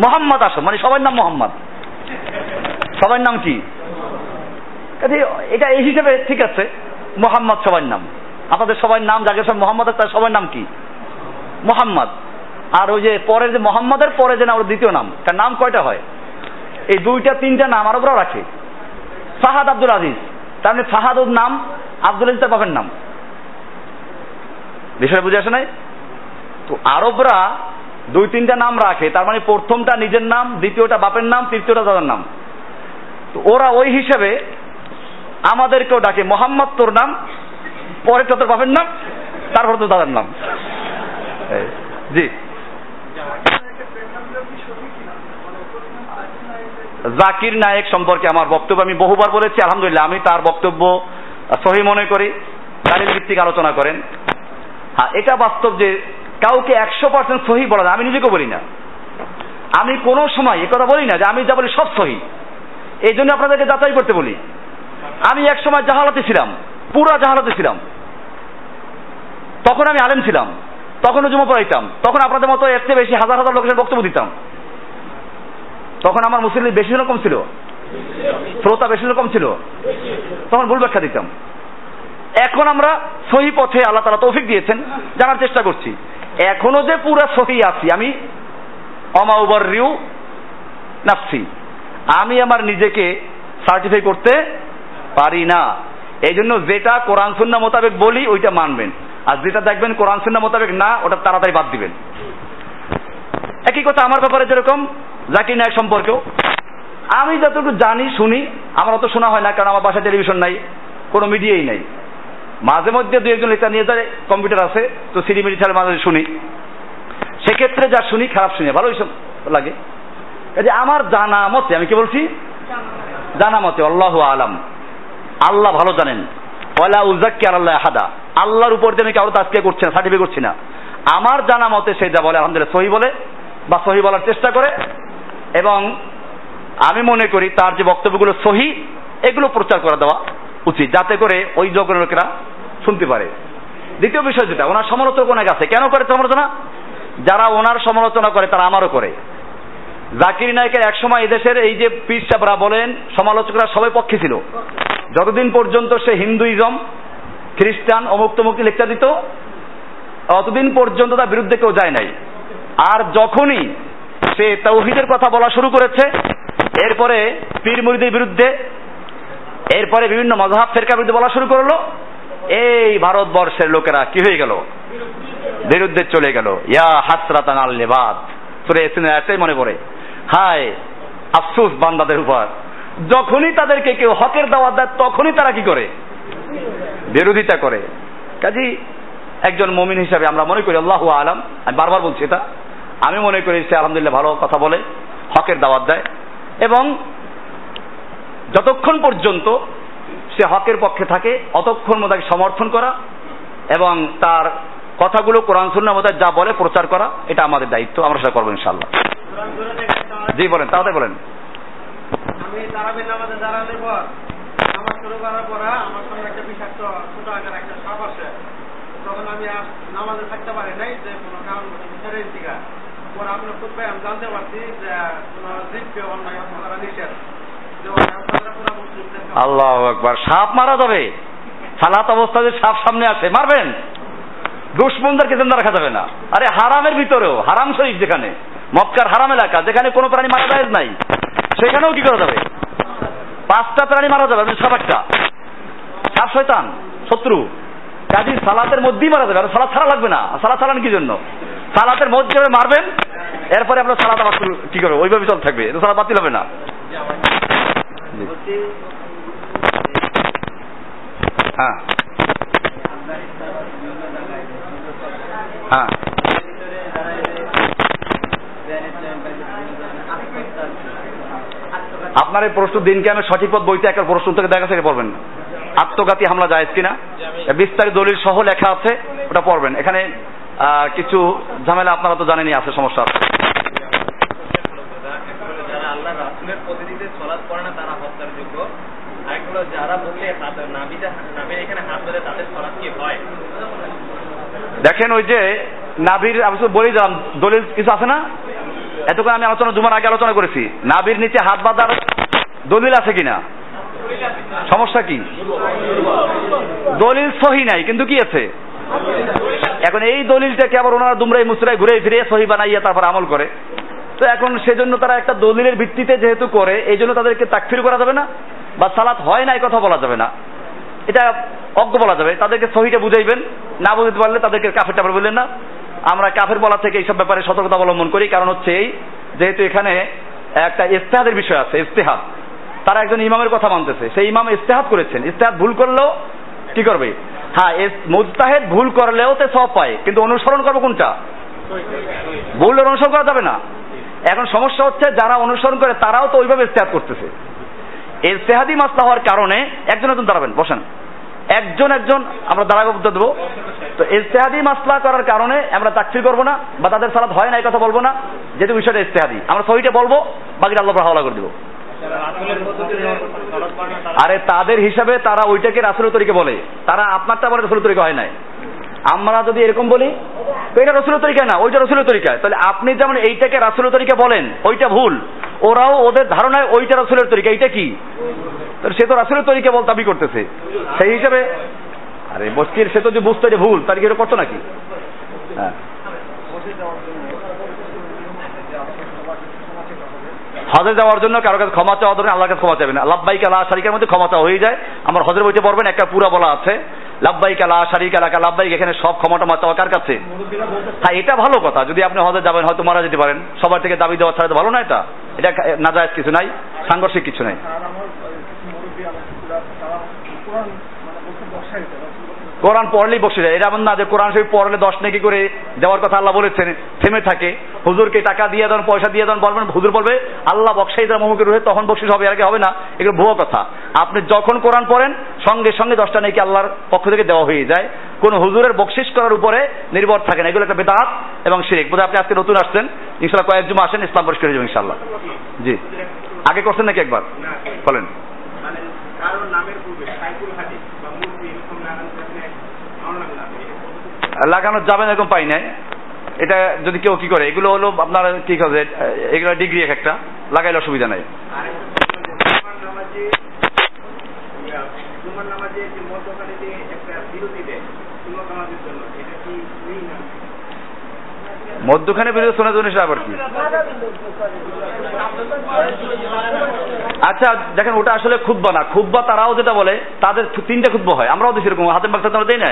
মোহাম্মদ আসো মানে সবার নাম মোহাম্মদ। সবার নাম কি? এটা এই হিসেবে ঠিক আছে, মোহাম্মদ সবার নাম। আপনাদের সবার নাম যাকে সব মোহাম্মদ তার সবার নাম কি? মোহাম্মদ। আর ওই যে পরের যে মোহাম্মদের পরে যে না, ওর দ্বিতীয় নাম, তার নাম কয়টা হয়? এই দুইটা, তিনটা নাম আরবরাও রাখে ফাহাদ আব্দুল আজিজ। তার মানে ফাহাদ নাম, আব্দুল আজিজ তার নাম। বিষয় বুঝে আসে নাই? তো আরবরা দুই, তিনটা নাম রাখে, তার মানে প্রথমটা নিজের নাম, দ্বিতীয়টা বাপের নাম, তৃতীয়টা দাদার নাম। তো ওরা ওই হিসেবে আমাদেরকেও ডাকে, মোহাম্মদ তোর নাম, পরেরটা তোর বাপের নাম, তারপর তোর দাদার নাম। জি। জাকির নায়েক সম্পর্কে আমার বক্তব্য আমি বহুবার বলেছি, আলহামদুলিল্লাহ, আমি তার বক্তব্য সহি মনে করি। দালিল ভিত্তিক আলোচনা করেন। হ্যাঁ এটা বাস্তব যে কাউকে একশো পার্সেন্ট সহি বলা যায়, আমি নিজেকে বলি না। আমি কোনো সময় এ কথা বলি না যে আমি যা বলি সব সহি। এই জন্য আপনাদেরকে যাচাই করতে বলি। আমি এক সময় জাহালাতে ছিলাম, পুরা জাহালাতে ছিলাম। তখন আমি আলেম ছিলাম তখন জমা পড়াইতাম, তখন আপনাদের মতো এর চেয়ে বেশি হাজার হাজার লোকের বক্তব্য দিতাম। তখন আমার মুসলিম বেশি রকম ছিল। শ্রোতা বেশি রকম ছিল। তখন ভুল ব্যাখ্যা দিতাম। এখন আমরা সহি পথে আল্লাহ তালা তৌফিক দিয়েছেন, জানার চেষ্টা করছি। এখনও যে পুরো সহি আছি, আমি অমাউবার রিউ নাফসি। আমি আমার নিজেকে সার্টিফাই করতে পারি না। এই জন্য যেটা কোরআন সুন্না মোতাবেক বলি, ওইটা মানবেন। আর যেটা দেখবেন কোরআন সুন্না মোতাবেক না, ওটা তাড়াতাড়ি বাদ দিবেন। একই কথা আমার ব্যাপারে যেরকম, জাকির নায়ক সম্পর্কেও। আমি যতটুকু জানি, শুনি, আমার অত শোনা হয় না, কারণ আমার বাসায় টেলিভিশন নাই, কোনো মিডিয়াই নাই। মাঝে মধ্যে দু একজন লেখা নিয়ে যায়, কম্পিউটার আছে, তো সিডি মিডি ছাড়া মাঝে শুনি। সেক্ষেত্রে যা শুনি, খারাপ শুনি ভালো লাগে। যে আমার জানা মতে, আমি কি বলছি? জানা মতে, আল্লাহ আলাম। আল্লাহ ভালো জানেন। ওয়ালা উজাক্কি আল্লাহ হাদা আল্লাহর উপর দিয়ে আমি কারও তাজকিয়া করছি না সার্টিফিকেট করছি না। আমার জানা মতে সে যা বলে, আলহামদুলিল্লাহ, সহি বলে। বা সহি বলার চেষ্টা করে, এবং আমি মনে করি তার যে বক্তব্যগুলো সহি, এগুলো প্রচার করে দেওয়া উচিত, যাতে করে ওই জগের লোকেরা শুনতে পারে। দ্বিতীয় বিষয় যেটা, ওনার সমালোচক অনেক আছে। কেন করে সমালোচনা? যারা ওনার সমালোচনা করে, তারা আমারও করে। জাকির নায়কের একসময় এদেশের এই যে পীর সাবরা বলেন, সমালোচকরা সবাই পক্ষে ছিল। যতদিন পর্যন্ত সে হিন্দুইজম, খ্রিস্টান অমুক তমুক্তি লেখা দিত অতদিন পর্যন্ত তার বিরুদ্ধে কেউ যায় নাই। আর যখনই সে তৌহিদের কথা বলা শুরু করেছে, এরপরে পীর মুরিদের বিরুদ্ধে, এরপরে বিভিন্ন মজাহাব ফেরকার বিরুদ্ধে বলা শুরু করল, এই ভারতবর্ষের লোকেরা কি হয়ে গেল? বিরুদ্ধে চলে গেল। ইয়া হাসরাতান আল লেবাদ সুরে এসিনে একটাই মনে পড়ে। হায়, আফসুস বান্দাদের উপর। যখনই তাদেরকে কেউ হকের দাওয়াত দেয়, তখনই তারা কি করে? বিরোধিতা করে। কাজী, একজন মমিন হিসাবে আমরা মনে করি, আল্লাহ আলাম, আমি বারবার বলছি এটা আমি মনে করি সে আলহামদুলিল্লাহ ভালো কথা বলে, হকের দাওয়াত দেয়। এবং যতক্ষণ পর্যন্ত সে হকের পক্ষে থাকে, অতক্ষণ তাকে সমর্থন করা এবং তার কথাগুলো কোরআন শূন্য মতো যা বলে প্রচার করা, এটা আমাদের দায়িত্ব। আমরা সেটা করব ইনশাল্লাহ জি, বলেন তাড়াতাড়ি বলেন। আমি পরে আপনার খুব আমি জানতে পারছি যে জীবকে অন্যায় করা নিষেধ। যে আল্লাহ একবার সাপ মারা যাবে। সালাত অবস্থায় সাপ সামনে আসে মারবেন? দুশ্মনদেরকে রাখা যাবে না। আরে হারামের ভিতরেও, হারাম শরীফ যেখানে, মক্কার হারাম এলাকা, যেখানে কোনো প্রাণী মারা যায় নাই, সেখানেও কি করা যাবে? পাঁচটা প্রাণী মারা যাবে সাপ একটা সাপ শয়তান, শত্রু। কাজী সালাতের মধ্যেই মারা যাবে, আর সালাদ ছাড়া লাগবে না। সালাদ ছাড়ান কি জন্য? সালাতের মধ্যে মারবেন? এরপরে আপনার সালাদ আবার শুরু- কি করবে? ওইভাবে চল থাকবে। সালাদ বাতিল হবে না। হ্যাঁ। হ্যাঁ। আপনার এই প্রশ্ন দিনকে আমি সঠিক পথ বইতে একটা প্রশ্ন থেকে দেখা থেকে পড়বেন। আত্মঘাতী হামলা যায় কিনা? বিস্তারিত দলিল সহ লেখা আছে, ওটা পড়বেন। এখানে কিছু ঝামেলা আপনারা তো জানেনই আছে সমস্যা আছে। দেখেন ওই যে নাভির আমি বলেই দিলাম দলিল কিছু আছে না? এতক্ষণ আমি আলোচনা জুমার আগে আলোচনা করেছি। নাভির নিচে হাত বাঁধার দলিল আছে কিনা? সমস্যা কি? দলিল সহি নাই কিন্তু কি আছে? এখন এই দলিলটাকে আবার ওনারা দুমরাই মুসরাই ঘুরে ফিরে সহি বানাইয়া তারপর আমল করে। তো এখন সেজন্য তারা একটা দলিলের ভিত্তিতে যেহেতু করে এই জন্য তাদেরকে তাকফির করা যাবে না বা সালাত হয় না এই কথা বলা যাবে না। এটা অজ্ঞ বলা যাবে। তাদেরকে সহিটা বুঝাইবেন, না বুঝতে পারলে তাদেরকে কাফের টাফের বললেন না। আমরা কাফের বলা থেকে এইসব ব্যাপারে সতর্কতা অবলম্বন করি, কারণ হচ্ছে এই যেহেতু এখানে একটা ইস্তেহাদের বিষয় আছে, ইস্তেহাদ। তারা একজন ইমামের কথা মানতেছে। সেই ইমাম ইস্তেহাদ করেছেন। ইস্তেহাদ ভুল করলেও কি করবে? হ্যাঁ মুজতাহেদ ভুল করলেও তে সব পায়, কিন্তু অনুসরণ করবে কোনটা? ভুলের অনুসরণ করা যাবে না। এখন সমস্যা হচ্ছে যারা অনুসরণ করে তারাও তো ওইভাবে ইস্তেহাদ করতেছে। ইস্তেহাদি মাসলা হওয়ার কারণে একজন একজন দাঁড়াবেন, বসেন। একজন একজন, আমরা দাঁড়াবো দেবো। তো ইস্তেহাদি মাসলা করার কারণে আমরা তাকফির করব না, বা তাদের সালাদ হয় না, এই কথা বলব না, যেহেতু বিষয়টা ইস্তেহাদি আমরা সহিটা বলব, বাকিটা আল্লাহ হাওলা করে দেবো। আরে তাদের হিসাবে তারা ওইটাকে রাসুলের তরিকে বলে। তারা আপনারটা বলে রসুলের তরিকা হয় নাই। আমরা যদি এরকম বলি তো এটা রসুলের তরিকায় না ওইটা রসুলের তরিকায় তাহলে আপনি যেমন এইটাকে রাসুলের তরিকা বলেন ওইটা ভুল। ওরাও ওদের ধারণায় ওইটা রসুলের তরিকা এইটা কি? সে তো রাসুলের তরিকা বল দাবি করতেছে। সেই হিসাবে আরে মুশকিল সে তো যে বুঝতে যে ভুল তার কি এটা করতো নাকি? হ্যাঁ। হজে যাওয়ার জন্য কারও কাছে ক্ষমা চাওয়া ধরেন আল্লাহর কাছে ক্ষমা চাইবেন লাভবাইক আলা শারিকের মধ্যে ক্ষমা চাওয়া হয়ে যায়। আমার হজের বইতে পড়বেন, একটা পুরা বলা আছে। লাভবাইক আলা শারিক আলাকা লাভবাইক এখানে সব ক্ষমা টমা চাওয়া কার কাছে? হ্যাঁ এটা ভালো কথা। যদি আপনি হজে যাবেন, হয়তো মারা যেতে পারেন। সবার থেকে দাবি দেওয়া ছাড়া ভালো না এটা? এটা নাজায়জ কিছু নাই, সাংঘর্ষিক কিছু নাই। কোরআন পড়লেই বসে যায়। এটা এমন না যে কোরআন শরীফ পড়লে দশ নাকি করে দেওয়ার কথা আল্লাহ বলেছেন, থেমে থাকে। হুজুরকে টাকা দিয়ে দেন, পয়সা দিয়ে দেন, বলবেন, হুজুর বলবে, আল্লাহ বক্সাই দেন মমুকের রুহে, তখন বকশিস হবে আগে হবে না। এগুলো ভুয়ো কথা। আপনি যখন কোরআন পড়েন, সঙ্গে সঙ্গে দশটা নাকি আল্লাহর পক্ষ থেকে দেওয়া হয়ে যায়। কোন হুজুরের বকশিস করার উপরে নির্ভর থাকে না। এগুলো একটা বেদাত এবং শিরিক। বোধহয় আপনি আজকে নতুন আসছেন। ইনশাল্লাহ কয়েক জমা আসেন, ইসলাম পরিষ্কার হয়ে যাবে ইনশাল্লাহ জি। আগে করছেন নাকি একবার? বলেন। মানে কারোর নামের পূর্বে সাইকুল হাদিস বা মূর্তি এরকম লাগানো থাকলে আমার নামে লাগবে লাগানো যাবে না, এরকম পাই নাই। এটা যদি কেউ কি করে, এগুলো হলো আপনার কি আছে এগুলো ডিগ্রি এক একটা, লাগাইলে অসুবিধা নাই। মধ্যখানে বিরোধ শোনা জন্য আবার কি? আচ্ছা দেখেন ওটা আসলে খুদ্া না। খুদ্া তারাও যেটা বলে তাদের তিনটা খুদ্া হয়। আমরাও তো সেরকম হাতে বাক্স আমরা দেই না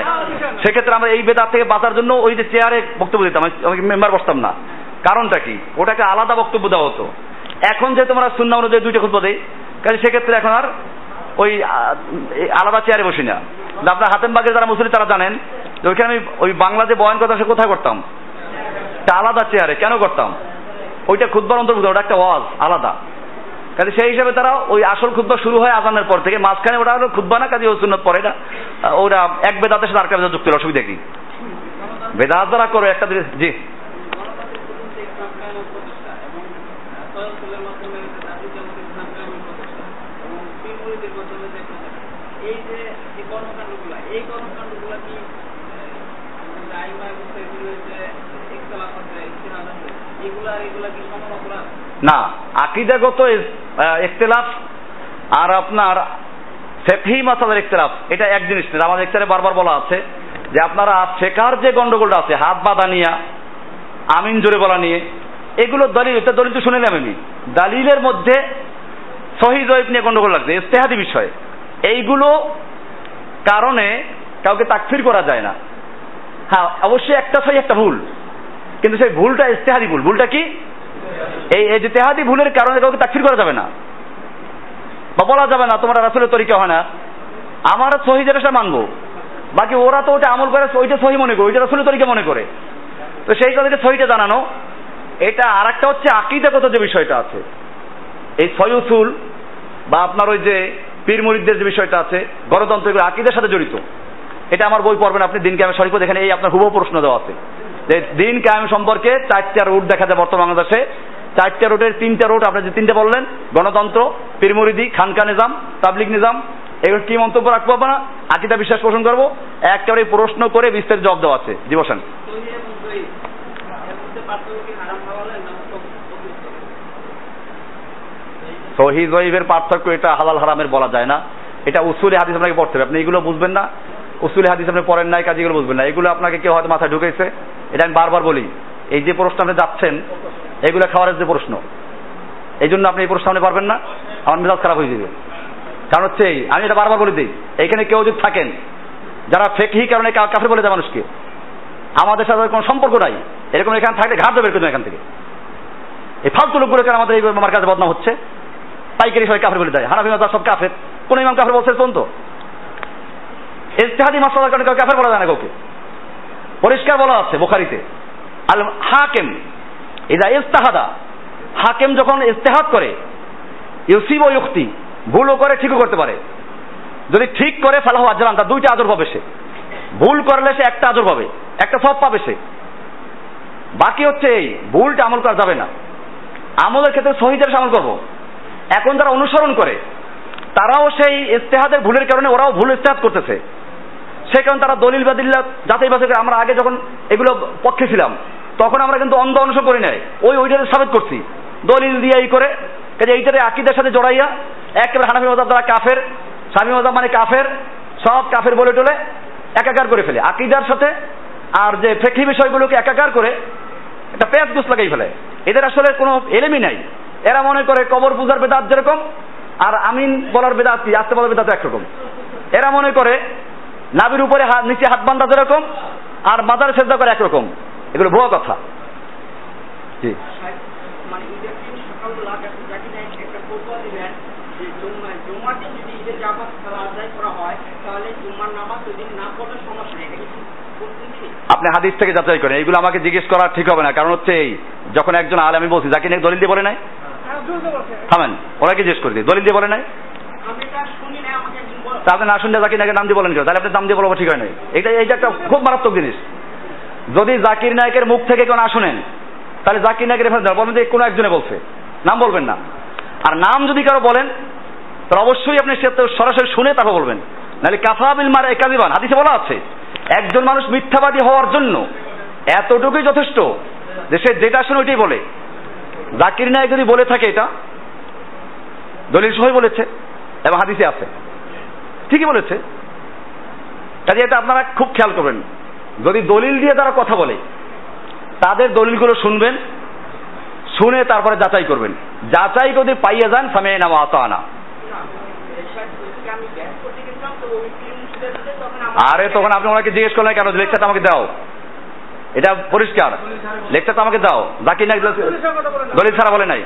সেক্ষেত্রে আমরা এই বেদার থেকে বাঁচার জন্য ওই যে চেয়ারে বক্তব্য দিতাম আমি মেম্বার বসতাম না। কারণটা কি? ওটাকে আলাদা বক্তব্য দেওয়া হতো। এখন যে তোমরা শূন্য অনুযায়ী দুইটা খুদ্া দেই কাজে সেক্ষেত্রে এখন আর ওই আলাদা চেয়ারে বসি না। আপনার হাতেমবাগের যারা মুসলিম তারা জানেন যে ওইখানে আমি ওই বাংলা যে বয়ান কথা সে কোথায় করতাম? আলাদা চেয়ারে কেন করতাম? ওইটা খুদ্বার অন্তর্ভুক্ত ওটা একটা ওয়াজ আলাদা। কাজে সেই হিসাবে তারা ওই আসল খুদ্া শুরু হয় আজানের পর থেকে। মাঝখানে ওটা হলো খুদ্া না, কাজে ওই সুন্নত পরে না। ওরা এক বেদাতের সাথে আর কাজে যুক্ত অসুবিধা কি? বেদাত যারা করে, একটা জি। যে এগুলা এগুলা কি সমান অপরাধ? না, আকিদাগত ইখতিলাফ আর আপনার ফেকহি মাসালের ইখতিলাফ, এটা এক জিনিস না। আমাদের ইখতিলাফে বারবার বলা আছে যে আপনারা ফেকার যে গন্ডগোলটা আছে, হাত বাঁধা নিয়ে, আমিন জোরে বলা নিয়ে, এগুলো দলিল, এটা দলিল তো শুনেলাম আমি। দালিলের মধ্যে সহি জয়ীব নিয়ে গন্ডগোল লাগছে, ইস্তেহাদি বিষয়। এইগুলো কারণে কাউকে তাকফির করা যায় না। হ্যাঁ অবশ্যই একটা সহি, একটা ভুল। কিন্তু সেই ভুলটা ইস্তেহাদি ভুল। ভুলটা কি? এই এই যে তেহাদি ভুলের কারণে কাউকে তাকফির করা যাবে না বা বলা যাবে না, তোমার রাসুলের তরিকা হয় না। আমার সহি যেটা মানবো। বাকি ওরা তো ওটা আমল করে, ওইটা সহি মনে করে, ওইটা রাসুলের তরিকা মনে করে। তো সেই কথাকে সহিটা জানানো, এটা আর একটা হচ্ছে আকিদাগত যে বিষয়টা আছে। এই সয়ুসুল বা আপনার ওই যে পীর মুরিদদের যে বিষয়টা আছে, গণতন্ত্র এগুলো আকিদের সাথে জড়িত। এটা আমার বই পড়বেন, আপনি দিন কায়েম শরীফ এখানে এই আপনার হুবহু প্রশ্ন দেওয়া আছে। যে দিন কায়েম সম্পর্কে চারটা রুট দেখা যায় বর্তমান বাংলাদেশে। চারটা রুটের তিনটা রুট আপনি যে তিনটে বললেন, গণতন্ত্র, পীরমুরিদি, খানকা নিজাম তাবলিক নিজাম, এগুলো কি মন্তব্য রাখব না আকিদা বিশ্বাস পোষণ করব। একেবারে প্রশ্ন করে বিস্তারিত জবাব দেওয়া আছে। জি বসেন। সহি জয়ীবের পার্থক্য এটা হালাল হারামের বলা যায় না। এটা উসুলি হাদিস আপনাকে পড়তে হবে। আপনি এগুলো বুঝবেন না। উসুলি হাদিস আপনি পড়েন নাই কাজে এগুলো বুঝবেন না এগুলো আপনাকে কেউ হয়তো মাথায় ঢুকেছে এটা আমি বারবার বলি এই যে প্রশ্ন আপনি যাচ্ছেন এগুলো খাওয়ারের যে প্রশ্ন এই জন্য আপনি এই প্রশ্ন আপনি পারবেন না আমার মেজাজ খারাপ হয়ে যাবে। কারণ হচ্ছে এই, আমি এটা বারবার বলে দিই এখানে কেউ যদি থাকেন যারা ফেকহি কারণে কা- কাফের বলে দেয় মানুষকে আমাদের সাথে কোনো সম্পর্ক নাই এরকম এখানে থাকলে ঘাট করে এখান থেকে। এই ফালতু লোকগুলো কেন আমাদের এই আমার কাছে বদনাম হচ্ছে? পাইকারি সবাই কাফের বলে দেয় হানাফি সব কাফের। কোন ইমাম কাফের বলছে পর্যন্ত ইস্তেহাদি মাসালার কারণে কেউ কাফের বলা যায় না কাউকে। পরিষ্কার বলা আছে বোখারিতে। আল হাকেম, ইদা ইস্তাহাদা হাকেম যখন ইস্তেহাদ করে, ইউসিব ও ইউক্তি, ভুলও করে, ঠিকও করতে পারে। যদি ঠিক করে ফেলা হওয়া জানান তার দুইটা আদর পাবে সে। ভুল করলে সে একটা আদর পাবে, একটা সব পাবে সে। বাকি হচ্ছে এই, ভুলটা আমল করা যাবে না। আমলের ক্ষেত্রে শহীদের আমল করব। এখন যারা অনুসরণ করে, তারাও সেই ইস্তেহাদের ভুলের কারণে ওরাও ভুল ইস্তেহাদ করতেছে। সে কারণে তারা দলিল বাদিল্লা যাচাই বাছাই করে আমরা আগে যখন এগুলো পক্ষে ছিলাম, তখন আমরা কিন্তু অন্ধ অনুসরণ করি নাই। ওই ওইটাতে সাবেত করছি। দলিল দিয়ে এই করে, কাজে এইটারে আকিদের সাথে জড়াইয়া একেবারে হানাফি মজাব দ্বারা কাফের স্বামী মজাব মানে কাফের, সব কাফের বলে টলে একাকার করে ফেলে। আকিদার সাথে আর যে ফেকি বিষয়গুলোকে একাকার করে একটা পেঁয়াজ গুছ লাগাই ফেলে। এদের আসলে কোনো এলেমি নাই। এরা মনে করে কবর পূজার বেদাত যেরকম, আর আমিন বলার বেদাত আসতে বলার বেদাত একরকম। এরা মনে করে নাবির উপরে নিচে হাত বান্ধা যেরকম আর মাদার শ্রদ্ধা করে একরকম। এগুলো ভুয়া কথা। জি। মানে হয় কি কি? আপনি হাদিস থেকে যাচাই করেন। এইগুলো আমাকে জিজ্ঞেস করা ঠিক হবে না। কারণ হচ্ছে এই যখন একজন আলে আমি বলছি যাকে নিয়ে দলিল দিয়ে বলে নাই? থামেন ওনাকে জিজ্ঞেস করে দিই। দলিল দিয়ে বলে নাই আমি এটা শুনি না আমাকে একজন বলে তা আপনি না শুনলে জাকির নায়কের নাম দিয়ে বলেন কেন তাহলে আপনি নাম দিয়ে বলব ঠিক হয় নাই। এটা এইটা একটা খুব মারাত্মক জিনিস। যদি জাকির নায়কের মুখ থেকে কেউ না শুনেন, তাহলে জাকির নায়কের রেফারেন্স বলবেন যে কোনো একজনে বলছে। নাম বলবেন না। আর নাম যদি কারও বলেন, তাহলে অবশ্যই আপনি সে সরাসরি শুনে তারপর বলবেন। নাহলে কাফাবিল মার একাদিবান হাদিসে বলা আছে, একজন মানুষ মিথ্যাবাদী হওয়ার জন্য এতটুকুই যথেষ্ট যে সে যেটা শুনে ওইটাই বলে। জাকির নায়ক যদি বলে থাকে এটা, দলিল সহই বলেছে এবং হাদিসে আছে। ঠিকই বলেছে। কাজে এটা আপনারা খুব খেয়াল করবেন। যদি দলিল দিয়ে তারা কথা বলে, তাদের দলিলগুলো শুনবেন, শুনে তারপরে যাচাই করবেন। যাচাই যদি পাইয়ে যান সামিয়ে নামা আত আনা আরে, তখন আপনি ওনাকে জিজ্ঞেস করলেন কেন? লেকচারটা আমাকে দাও। এটা পরিষ্কার। লেখটা তো আমাকে দাও। জাকির নাইক দলিল ছাড়া বলে নাই।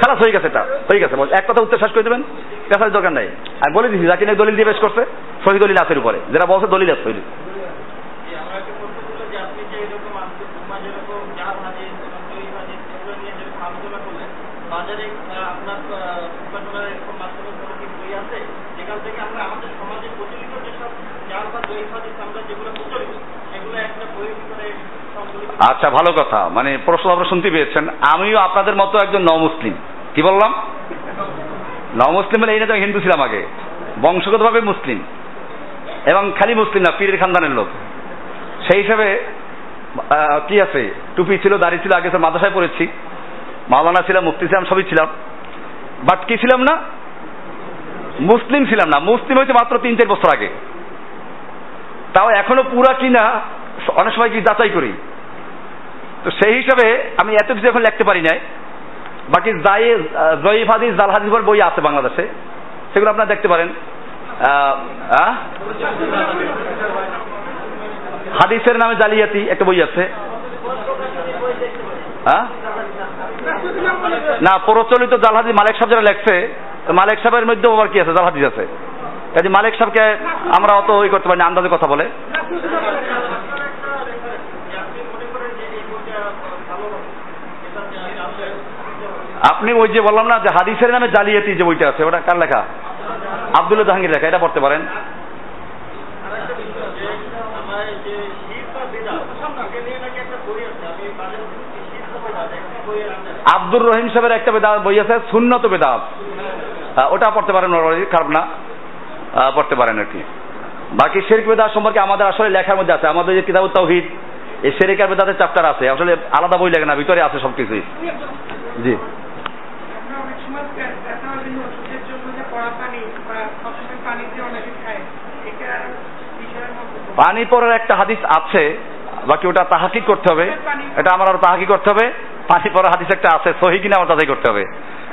খালাস হয়ে গেছে এটা, হয়ে গেছে। এক কথা উত্তর শেষ করে দেবেন? পেশার দরকার নাই। আমি বলে দিচ্ছি জাকির নাইক দলিল দিয়ে পেশ করছে। সহি দলিল আছে উপরে। যেটা বলছে, দলিল আছে আমরা একটা প্রশ্ন করল যে আপনি যে এরকম আব্দুল জুম্মা যেরকম জাল হাদিস এবং দলিল হাদিস এগুলো নিয়ে যেরকম আলোচনা করলেন বাজারে আহ, আপনার উপার্জনের এরকম মাধ্যমে কোনো কি বই আছে যেখান থেকে আমরা আমাদের সমাজে প্রচলিত যেসব জাল বা দলিল হাদিস আমরা যেগুলো প্রচলিত সেগুলো একটা বইয়ের ভিতরে সংকলিত আচ্ছা ভালো কথা। মানে প্রশ্ন আপনারা শুনতে পেয়েছেন। আমিও আপনাদের মতো একজন ন মুসলিম কি বললাম? ন মুসলিম মানে এই না হিন্দু ছিলাম আগে। বংশগতভাবে মুসলিম। এবং খালি মুসলিম না, পীরের খানদানের লোক। সেই হিসাবে কি আছে? টুপি ছিল, দাড়ি ছিল, আগে মাদ্রাসায় পড়েছি। মাওলানা ছিলাম, মুফতি ছিলাম, সবই ছিলাম। বাট কি ছিলাম না? মুসলিম ছিলাম না। মুসলিম হয়েছে মাত্র তিন চার বছর আগে। তাও এখনও পুরা কিনা অনেক সময় কি যাচাই করি। তো সেই হিসাবে আমি এত কিছু এখন লিখতে পারি নাই, বাকি জায়ে জয়ীফ হাদিস জাল হাদিসের বই আছে বাংলাদেশে, সেগুলো আপনারা দেখতে পারেন? হাদিসের নামে জালিয়াতি একটা বই আছে। না, প্রচলিত জাল হাদিস মালিক সাহেব যারা লেখছে মালিক সাহেবের মধ্যেও আবার কি আছে? জাল হাদিস আছে। কাজে মালিক সাহেবকে আমরা অত ওই করতে পারি না, আন্দাজে কথা বলে। আপনি ওই যে বললাম না যে হাদিসের নামে জালিয়াতি যে বইটা আছে, ওটা কার লেখা? আব্দুল্লাহ জাহাঙ্গীর লেখা, এটা পড়তে পারেন। বেদাত বেদাত আব্দুর রহিম সাহেবের একটা বেদাত বই আছে, সুন্নত বেদাত ওটা পড়তে পারেন খারাপ না। পড়তে পারেন আর কি। বাকি শেরিক বেদাত সম্পর্কে আমাদের আসলে লেখার মধ্যে আছে। আমাদের যে কিতাবুত তাওহিদ, এই শেরিকার বেদাতের চ্যাপ্টার আছে। আসলে আলাদা বই লাগে না, ভিতরে আছে সবকিছুই। জি আমরা অনেক সময় পেট্রোলিং ওষুধের জন্য যে পড়া পানি বা সবসময় পানি দিয়ে অনেকে খায় এটা বিষয়ের মধ্যে পানি পরের একটা হাদিস আছে, বাকি ওটা তাহাকি করতে হবে। এটা আমার আরও তাহাকি করতে হবে। পানি পরের হাদিস একটা আছে, সহি কিনা আমার তাদের করতে হবে।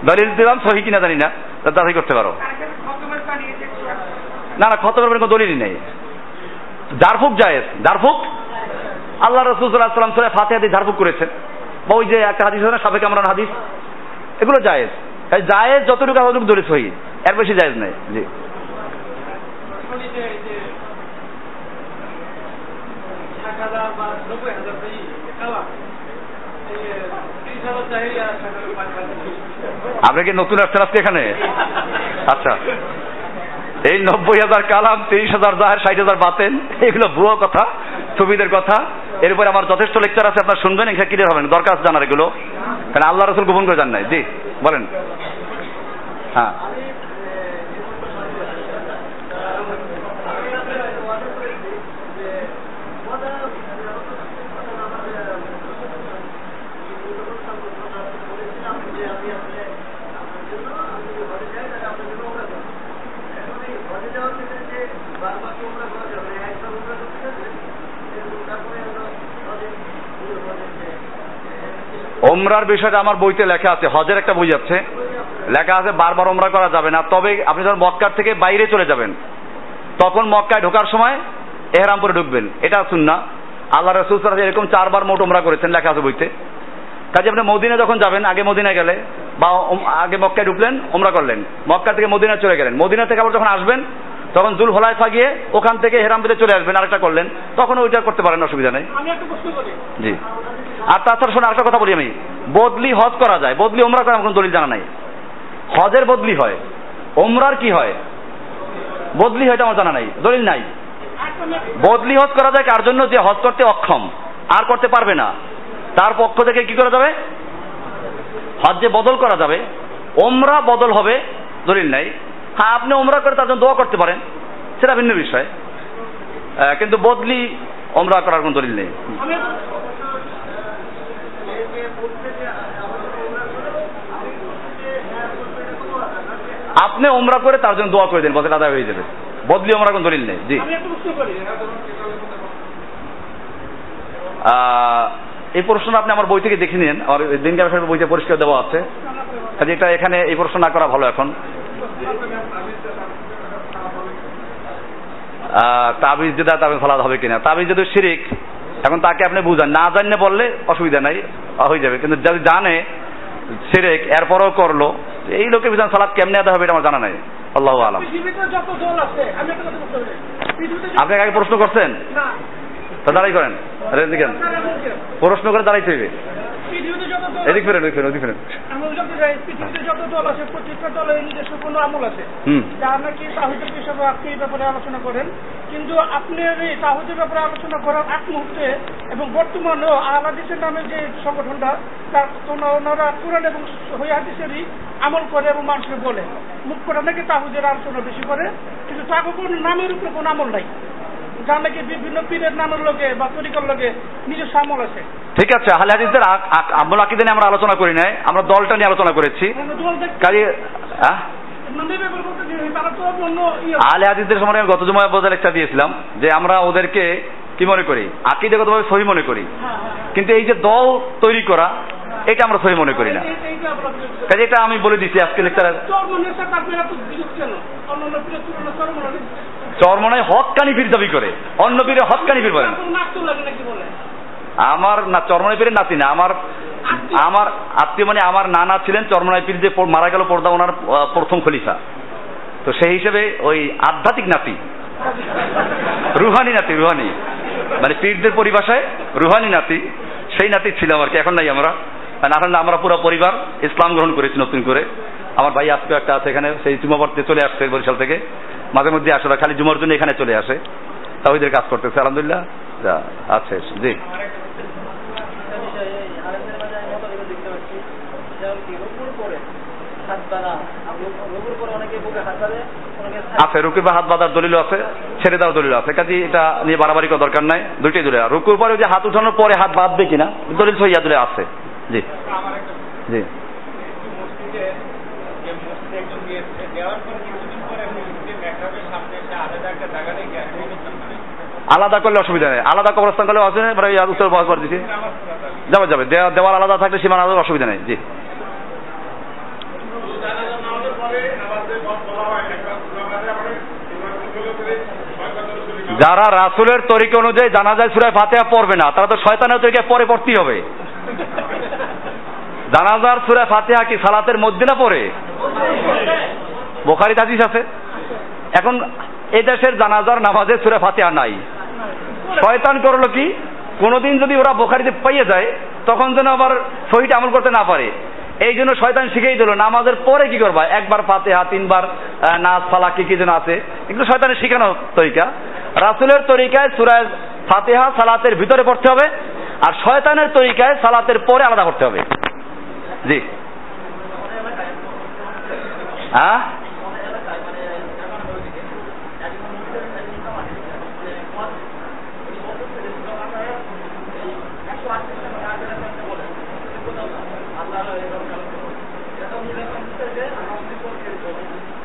দলিল দিলাম, সহি কিনা জানি না তাদের করতে পারো। খতমের না না খত করবেন কোনো দলিলই নেই। জারফুক জায়েজ। জারফুক আল্লাহ রসুল সাল্লাহ সাল্লাম সুরে ফাতে হাদিস জারফুক করেছেন। বা ওই যে একটা হাদিস না, সাবেক আমরান হাদিস? এগুলো জায়েজ। জায়েজ যতটুকু ততটুকু দলিল সহি। এর বেশি জায়েজ নেই। জি। আপনি কি নতুন আসছেন আজকে এখানে? আচ্ছা। এই নব্বই হাজার কালাম, তিরিশ হাজার জাহের, ষাট হাজার বাতেন, এগুলো ভুয়ো কথা, ছবিদের কথা। এরপরে আমার যথেষ্ট লেকচার আছে, আপনার শুনবেন, এখানে ক্লিয়ার হবেন দরকার জানার এগুলো। কারণ আল্লাহ রসুল গোপন করে জান নাই। জি, বলেন। হ্যাঁ। ওমরার বিষয়টা আমার বইতে লেখা আছে হজের একটা বই আছে। লেখা আছে বারবার ওমরা করা যাবে না। তবে আপনি যখন মক্কার থেকে বাইরে চলে যাবেন তখন মক্কায় ঢোকার সময় এহরাম ঢুকবেন। এটা শুন না আল্লাহ রসুল সাল্লাল্লাহু এরকম চারবার মোট ওমরা করেছেন লেখা আছে বইতে। কাজে আপনি মদিনা যখন যাবেন আগে মদিনায় গেলে বা আগে মক্কায় ঢুকলেন ওমরা করলেন। মক্কা থেকে মদিনা চলে গেলেন। মদিনা থেকে আবার যখন আসবেন তখন জুল হলাইফা গিয়ে ওখান থেকে হেরাম পেতে চলে আসবেন আরেকটা করলেন। তখন ওইটা করতে পারেন অসুবিধা নেই। জি। আর তাছাড়া শোনো, আরেকটা কথা বলি আমি। বদলি হজ করা যায়। বদলি ওমরা করার কোনো দলিল জানা নাই। হজের বদলি হয়। ওমরার কি হয়? বদলি হয় আমার জানা নাই। দলিল নাই। বদলি হজ করা যায় কার জন্য? যে হজ করতে অক্ষম। আর করতে পারবে না। তার পক্ষ থেকে কি করা যাবে? হজ্জে বদল করা যাবে ওমরা বদল হবে, দলিল নাই। হ্যাঁ আপনি ওমরা করে তার জন্য দোয়া করতে পারেন। সেটা ভিন্ন বিষয়। কিন্তু বদলি ওমরা করার কোনো দলিল নেই। আপনি ওমরা করে তার জন্য দোয়া করে দেন বছর আদায় হয়ে যাবে। বদলি ওমরা কোনো দলিল নেই জি। প্রশ্ন এই প্রশ্নটা আপনি আমার বই থেকে দেখে নিন আমার দিনকে ব্যবসার বইতে পরিষ্কার দেওয়া আছে। কাজে এটা এখানে এই প্রশ্ন না করা ভালো এখন। তাবিজ যেটা তাবিজ ফলাদ হবে কিনা। তাবিজ যদি শিরিক এখন তাকে আপনি বুঝান। না জানলে বললে অসুবিধা নাই হয়ে যাবে। কিন্তু যদি জানে শিরিক এরপরও করল। এই লোকের বিধান সালাদ কেমনে আদা হবে এটা আমার জানা নাই। আল্লাহ আলম। আপনি আগে প্রশ্ন করছেন? তা দাঁড়াই করেন। প্রশ্ন করে দাঁড়াইতে হইবে। এদিক ফেরেন ওদিক ফেরেন ওদিক ফেরেন। আমি বলতে চাই পৃথিবীতে যত দল আছে প্রত্যেকটা দলের নিজস্ব কোনো আমল আছে। হুম। নাকি তাহিদের হিসাবে আপনি এই ব্যাপারে আলোচনা করেন। কিন্তু আপনার এই তাহিদের ব্যাপারে আলোচনা করার এক মুহূর্তে এবং বর্তমানেও আহলাদিসের নামে যে সংগঠনটা তার ওনারা কোরআন এবং হাদিসেরই আমল করে এবং মানুষকে বলে। মুখ করে নাকি তাহুদের আলোচনা বেশি করে কিন্তু তাকে কোন নামের উপরে কোনো আমল নাই। যার নাকি বিভিন্ন পীরের নামের লোকে বা তরিকার লোকে নিজস্ব আমল আছে। ঠিক আছে আহলে হাদিসদের আক- আকিদে নিয়ে আমরা আলোচনা করি নাই আমরা দলটা নিয়ে আলোচনা করেছি। দল কাজে হ্যাঁ আহলে হাদিসদের সময় আমি গত জুমায় বোঝা লেকচার দিয়েছিলাম যে আমরা ওদেরকে কি মনে করি? আকিদেগতভাবে সহি মনে করি। হ্যাঁ হ্যাঁ। কিন্তু এই যে দল তৈরি করা এটা আমরা সহি মনে করি না। কাজে এটা আমি বলে দিছি আজকে লেকচারে চরমনায় হকানি পীর দাবি করে। অন্য পীরে হকানি পীর বলে না আপনার নাক তো লাগে নাকি বলে? আমার না চরমনাই পীরের নাতি না আমার আমার আত্মীয় মানে আমার নানা ছিলেন চরমনাই পীর যে মারা গেল পর্দা ওনার প্রথম খলিফা। তো সেই হিসেবে ওই আধ্যাত্মিক নাতি রুহানি নাতি রুহানি। মানে পীরদের পরিভাষায় রুহানি নাতি সেই নাতি ছিলাম আর কি এখন নাই আমরা। না আমরা পুরো পরিবার ইসলাম গ্রহণ করেছি নতুন করে। আমার ভাই আজকে একটা আছে এখানে, সেই জুমাবর্তে চলে আসছে বরিশাল থেকে। মাঝে মধ্যে আসে খালি জুমার জন্য এখানে চলে আসে। তাহিদের কাজ করতেছে, আলহামদুলিল্লাহ। যা, আছে জি। আছে, রুকুর বা হাত বাঁধার দলিল আছে, ছেড়ে দেওয়ার দলিল আছে। কাজে এটা নিয়ে বাড়াবাড়ি করার দরকার নাই, দুইটাই দলিল। রুকুর পরে যে হাত উঠানোর পরে হাত বাঁধবে কিনা, দলিল সহিয়া দলিল আছে। জি জি মসজিদে যে মসজিদে একজন দিয়েছে দেওয়ার পর কিছুদিন পরে মসজিদের মেহরাবের সামনে এসে আলাদা একটা জায়গা রেখে আর অবস্থান করে আলাদা করলে অসুবিধা নেই। আলাদা কবরস্থান করলে মানে ইয়ার উত্তর বহাজ করে দিছি। যাবে যাবে। দেওয়া- দেওয়াল আলাদা থাকলে সীমানা আলাদা, অসুবিধা নেই। জি। যারা রাসুলের তরিকা অনুযায়ী জানা যায় সুরায় ফাতেহা পড়বে না, তারা তো শয়তানের তরিকায় পরে পড়তেই হবে। জানাজার সুরায় ফাতেহা কি সালাতের মধ্যে না পড়ে? বোখারি হাদিস আছে। এখন এই দেশের জানাজার নামাজে সুরে ফাতেহা নাই। শয়তান করল কি? কোনোদিন যদি ওরা বোখারিতে পাইয়ে যায়, তখন যেন আবার সহিটা আমল করতে না পারে। এই জন্য শয়তান শিখেই দিল, নামাজের পরে কি করবা? একবার ফাতেহা, তিনবার নাচ ফালা কি কি যেন আছে। এগুলো শয়তানের শিখানো তরিকা। রাসুলের তরিকায় সুরায় ফাতেহা সালাতের ভিতরে পড়তে হবে, আর শয়তানের তরিকায় সালাতের পরে আলাদা করতে হবে। জি। হ্যাঁ?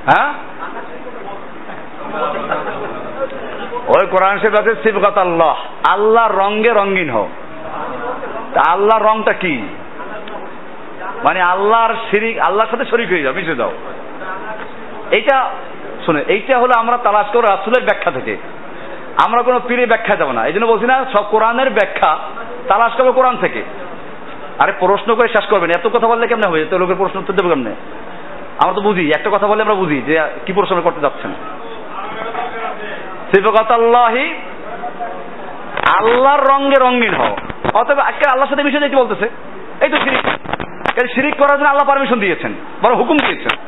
হ্যাঁ? ওই কোরআন শরীফ আছে সিবকাত আল্লাহ। আল্লাহর রঙে রঙিন হোক। তা আল্লাহর রংটা কি? মানে আল্লাহর শিরিক, আল্লাহর সাথে শরিক হয়ে যাও, মিশে যাও। এইটা, শুনে, এইটা হলো আমরা তালাশ করো রাসুলের ব্যাখ্যা থেকে। আমরা কোনো পীরের ব্যাখ্যা যাব না। এই জন্য বলছি না, সব কোরআনের ব্যাখ্যা তালাশ করব কোরআন থেকে। আরে প্রশ্ন করে শেষ করবেন এত কথা বললে কেমনে হবে তো লোকের প্রশ্ন উত্তর দেবো কেমনে? আমরা তো বুঝি, একটা কথা বললে আমরা বুঝি যে কি প্রশ্ন করতে যাচ্ছেন। সিফকাতাল্লাহি, আল্লাহর রঙে রঙিন হও। অতএব আজকে আল্লাহর সাথে মিশে যেতে বলতেছে? এই তো শিরিক। শিরিক করার জন্য আল্লাহ পারমিশন দিয়েছেন বড় হুকুম দিয়েছেন।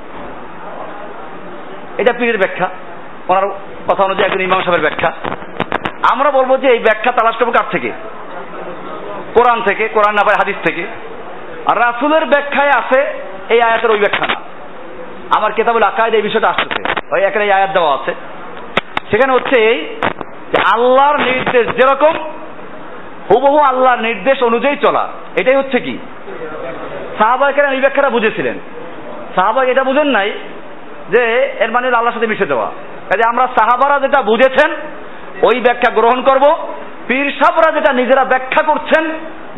এটা পীরের ব্যাখ্যা। ওনার কথা অনুযায়ী একজন ইমাম সাহেবের ব্যাখ্যা। আমরা বলব যে এই ব্যাখ্যা তালাশ করব কার থেকে? কোরআন থেকে, কোরআন না হাদিস থেকে। আর রাসুলের ব্যাখ্যায় আছে, এই আয়াতের ওই ব্যাখ্যা না। আমার কেতাবুল আকায়দ এই বিষয়টা আসতেছে। ওই এখানে আয়াত দেওয়া আছে। সেখানে হচ্ছে এই যে আল্লাহর নির্দেশ যেরকম, হুবহু আল্লাহর নির্দেশ অনুযায়ী চলা। এটাই হচ্ছে কি? সাহাবাহিকেরা এই ব্যাখ্যাটা বুঝেছিলেন। সাহাবাই এটা বুঝেন নাই যে এর মানে আল্লাহর সাথে মিশে দেওয়া কাজে আমরা সাহাবারা যেটা বুঝেছেন, ওই ব্যাখ্যা গ্রহণ করব। পীর সাহরা যেটা নিজেরা ব্যাখ্যা করছেন,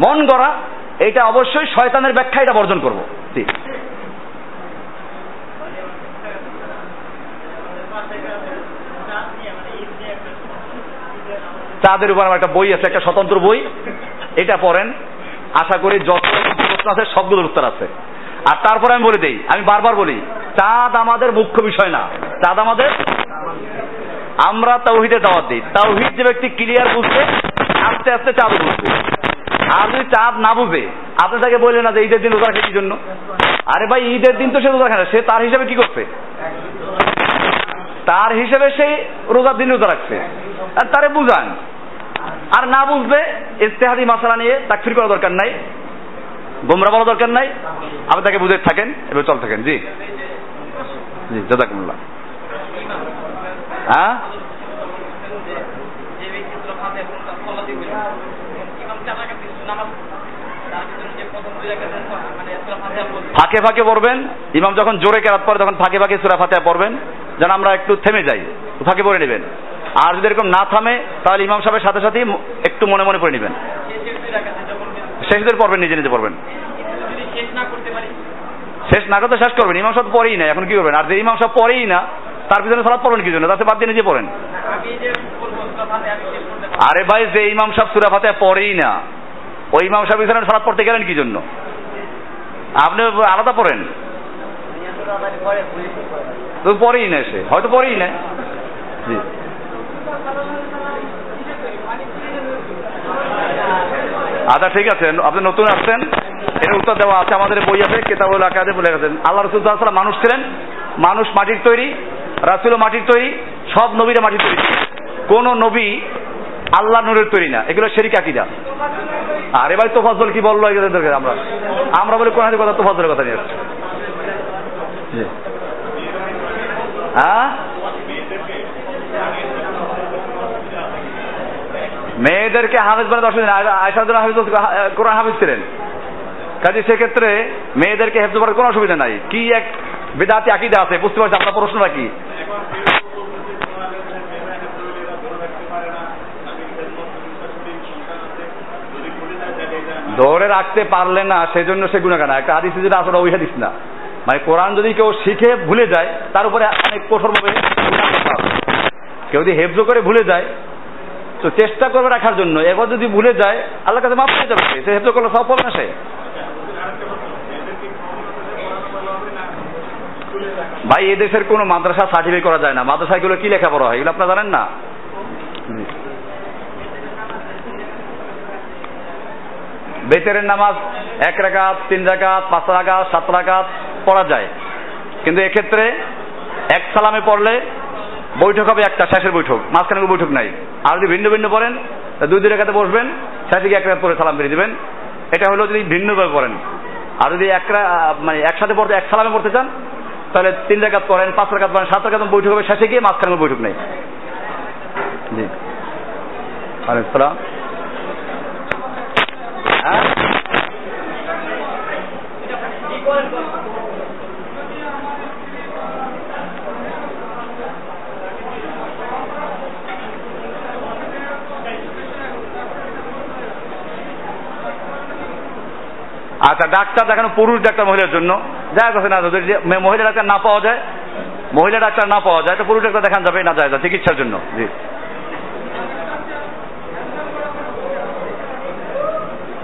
মন গড়া, এটা অবশ্যই শয়তানের ব্যাখ্যা এটা বর্জন করব। জি চাঁদের উপর আমার একটা বই আছে, একটা স্বতন্ত্র বই। এটা পড়েন। আশা করি যত প্রশ্ন আছে, সবগুলোর উত্তর আছে। আর তারপরে আমি বলে দেই, আমি বারবার বলি, চাঁদ আমাদের মুখ্য বিষয় না। চাঁদ আমাদের আমরা তাওহিদে দাওয়াত দিই। তাওহিদ যে ব্যক্তি ক্লিয়ার বুঝবে, আস্তে আস্তে চাঁদ বুঝবে। আর যদি চাঁদ না বুঝে, আপনি তাকে বললেন না যে ঈদের দিন রোজা রাখে কি জন্য? আরে ভাই, ঈদের দিন তো সে রোজা রাখে সে তার হিসাবে কি করছে? তার হিসেবে সে রোজার দিন রোজা রাখছে। আর তারে বুঝান আর না বুঝলে ইস্তেহাদি মাসালা নিয়ে তাকফির করা দরকার নাই, গোমরা বলা দরকার নাই। আপনি তাকে বুঝে থাকেন এবার চল থাকেন। জি। জি, জাজাকুমুল্লাহ। হ্যাঁ? ফাঁকে ফাঁকে পড়বেন। ইমাম যখন জোরে কেরাত পড়ে, তখন ফাঁকে ফাঁকে সুরা ফাতে পড়বেন। যেন আমরা একটু থেমে যাই ফাঁকে পড়ে নেবেন। আর যদি এরকম না থামে, তাহলে ইমাম সাহেবের সাথে সাথে একটু মনে মনে করে নেবেন। শেষদের পড়বেন নিজে নিজে পড়বেন। শেষ না করতে শেষ করবেন, ইমাম সাহেব পরেই না এখন কি করবেন? আর যে ইমাম সাহেব পরেই না, তার পিছনে সালাদ পড়বেন কি জন্য? তাতে বাদ দিয়ে নিজে পড়েন। আরে ভাই, যে ইমাম সাহেব সুরা ফাতে পড়েই না, ওই ইমাম সাহেব পিছনে সালাদ পড়তে গেলেন কি জন্য? আপনি আলাদা পড়েন। পরেই না সে, হয়তো পরেই না জি। আচ্ছা ঠিক আছে। আপনি নতুন আসছেন, এর উত্তর দেওয়া আছে আমাদের বই আছে, কেতাবুল আকাদে বলে গেছেন। আল্লাহ রসুল সাল্লাম মানুষ ছিলেন, মানুষ মাটির তৈরি, রাসুলও মাটির তৈরি, সব নবীরা মাটির তৈরি। কোন নবী আল্লাহ নূরের তৈরি না। এগুলো শেরিক আকিদা। আর এবার তোফাজল কি বলল আমরা? আমরা বলি কোন কথা তোফাজলের কথা নিয়ে হ্যাঁ? মেয়েদেরকে হাফেজ বানাতে অসুবিধা আয়সাদুল হাফিজ কোরআন হাফিজ ছিলেন। কাজে সেক্ষেত্রে মেয়েদেরকে হেফজ করার কোনো অসুবিধা নাই। কি এক বেদাতি আকিদা আছে? বুঝতে পারছি আপনার প্রশ্নটা কি? ধরে রাখতে পারলে না, সেজন্য সে গুণাগান একটা হাদিস যেটা আসলে ওই হাদিস না। মানে কোরআন যদি কেউ শিখে ভুলে যায়, তার উপরে অনেক কঠোরভাবে কেউ যদি হেফজ করে ভুলে যায় তো চেষ্টা করবে রাখার জন্য। এবার যদি ভুলে যায় আল্লাহ কাছে মাফ হয়ে যাবে। সে হেফজ করলে সব না সে। ভাই এদেশের কোনো মাদ্রাসা সার্টিফিকেট করা যায় না। মাদ্রাসাগুলো কি লেখাপড়া হয়? এগুলো আপনারা জানেন না। বেতেরের নামাজ এক রাকাত, তিন রাকাত, পাঁচ রাকাত, সাত রাকাত পড়া যায়। কিন্তু এক্ষেত্রে এক সালামে পড়লে বৈঠক হবে একটা, শেষের বৈঠক। মাঝখানে কোনো বৈঠক নাই। আর যদি ভিন্ন ভিন্ন পড়েন দুই দুই রেখাতে বসবেন, শেষে গিয়ে এক পরে সালাম বেরিয়ে দেবেন। এটা হলো যদি ভিন্নভাবে পড়েন। আর যদি এক মানে একসাথে পড়তে, এক সালামে পড়তে চান, তাহলে তিন রেখাত পড়েন, পাঁচ রেখাত পড়েন, সাত রেখাত বৈঠক হবে শেষে গিয়ে মাঝখানে কোনো বৈঠক নেই। জি। আলাইকুম সালাম। হ্যাঁ? আচ্ছা ডাক্তার দেখানো পুরুষ ডাক্তার মহিলার জন্য। যায় কথা না, যদি যে মহিলা ডাক্তার না পাওয়া যায়, মহিলা ডাক্তার না পাওয়া যায়, তো পুরুষ ডাক্তার দেখান যাবে না যায় চিকিৎসার জন্য। জি।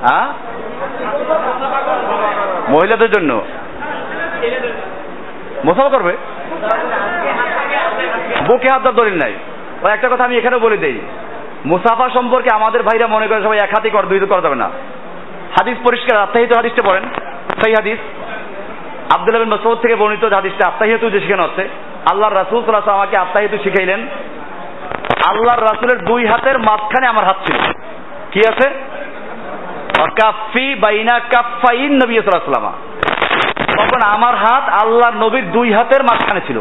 হ্যাঁ? মহিলাদের জন্য? মোসাফা করবে? বুকে হাত দলিল নাই। একটা কথা আমি এখানে বলে দেই। মুসাফা সম্পর্কে আমাদের ভাইরা মনে করে সবাই এক হাতে কর, দুই করা যাবে না। হাদিস পরিষ্কার, আত্মাহিত হাদিসটা পড়েন। সেই হাদিস। আব্দুল্লাহ বিন মাসউদ থেকে বর্ণিত হাদিসটা আত্মাহিত যে শেখানো হচ্ছে আল্লাহর রাসূল সাল্লাল্লাহু আমাকে আত্মাহিত শিখাইলেন, আল্লাহর রাসূলের দুই হাতের মাঝখানে আমার হাত ছিল। কি আছে? কাফি বাইনা কাফাইন নবী আলাইহি তখন আমার হাত আল্লাহর নবীর দুই হাতের মাঝখানে ছিল।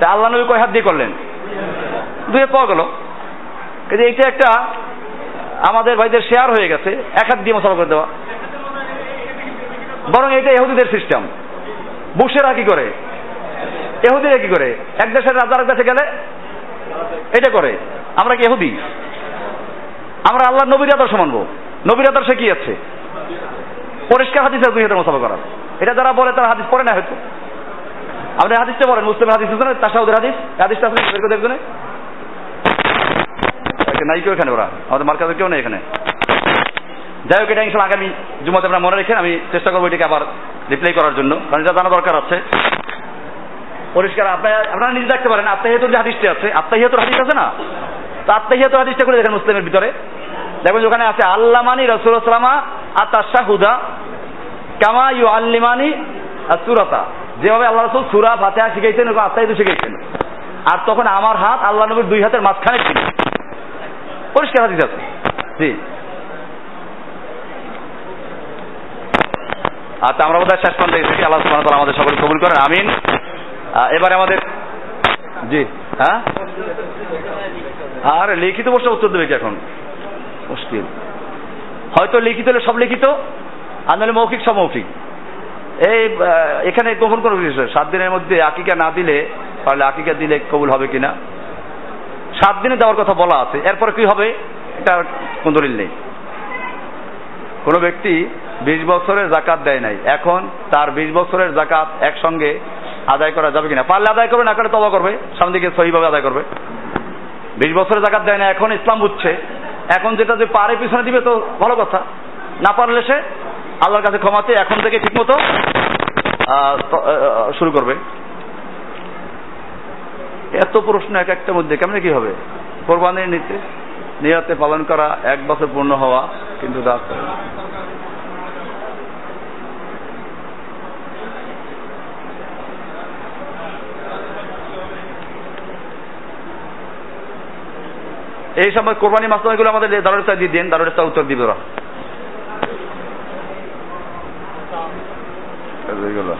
তা আল্লাহ নবী কয় হাত দিয়ে করলেন? দুই হাত পাওয়া গেল। এটা একটা আমাদের ভাইদের শেয়ার হয়ে গেছে, এক হাত দিয়ে মশলা করে দেওয়া। বরং এটা ইহুদিদের সিস্টেম বুশেরা কি করে? ইহুদিরা কি করে? এক দেশের রাজার কাছে গেলে এটা করে। আমরা কি এহুদি আমরা আল্লাহ নবীর আদর্শ মানব। নবীর আদর্শে কি আছে? পরিষ্কার হাদিস দুই হাতের মোসাফা করা এটা যারা বলে তারা হাদিস পড়ে না হয়তো। আপনি হাদিসটা বলেন মুসলিম হাদিস আছে না? তাসাউদের হাদিস? হাদিসটা আপনি বের দেখবেন নাই কেউ এখানে ওরা? আমাদের মার্কাজের কেউ নেই এখানে। যাই হোক, এটা ইনশাল্লাহ আগামী জুমাতে আপনারা মনে রেখেন, আমি চেষ্টা করব এটাকে আবার রিপ্লাই করার জন্য। কারণ এটা জানা দরকার আছে। পরিষ্কার, আপনার আপনারা নিজে দেখতে পারেন আত্মাহিয়াতুর যে হাদিসটা আছে আত্মাহিয়াতুর হাদিস আছে না? তো আত্মাহিয়াতুর হাদিসটা করে দেখেন মুসলিমের ভিতরে। দেখবেন ওখানে আছে, আল্লামানি রসুলামা আতাশা হুদা কামা ইউ আল্লিমানি আর সুরাতা যেভাবে আল্লাহ রসুল সুরা, ফাতেহা শিখাইছেন এবং আত্মাহিদু শিখাইছেন। আর তখন আমার হাত আল্লাহ নবীর দুই হাতের মাঝখানে ছিল। পরিষ্কার হাদিস আছে। জি। আচ্ছা আমরা বোধহয় শেষ পর্যন্ত এসেছি। আল্লাহ সুবহানাহু ওয়া আমাদের সকল কবুল করেন। আমিন। এবারে আমাদের জি হ্যাঁ? আর, লিখিত বসে উত্তর দেবে কি এখন? মুশকিল। হয়তো লিখিত হলে সব লিখিত, আর নাহলে মৌখিক সব মৌখিক। এই এখানে গোপন কোনো বিষয় সাত দিনের মধ্যে আকিকা না দিলে, তাহলে আকিকা দিলে কবুল হবে কিনা? সাত দিনে দেওয়ার কথা বলা আছে। এরপরে কি হবে? এটা কোন দলিল নেই। কোন ব্যক্তি বিশ বছরের জাকাত দেয় নাই। এখন তার বিশ বছরের জাকাত একসঙ্গে আদায় করা যাবে কিনা? পারলে আদায় করবে, না করে তবা করবে। সামনে দিকে সহিভাবে আদায় করবে। বিশ বছরের জাকাত দেয় না এখন ইসলাম বুঝছে। এখন যেটা যে পারে, পিছনে দিবে তো ভালো কথা। না পারলে সে আল্লাহর কাছে ক্ষমাতে এখন থেকে ঠিকমতো শুরু করবে। এত প্রশ্ন এক একটা মধ্যে, কেমনে কি হবে? কোরবানির নীতি, নিয়তে পালন করা, এক বছর পূর্ণ হওয়া, কিন্তু দাস এই সময় কোরবানি মাসলাগুলো আমাদের দারুল দিয়ে দিন, দারুল উত্তর দিবে ওরা এইগুলো।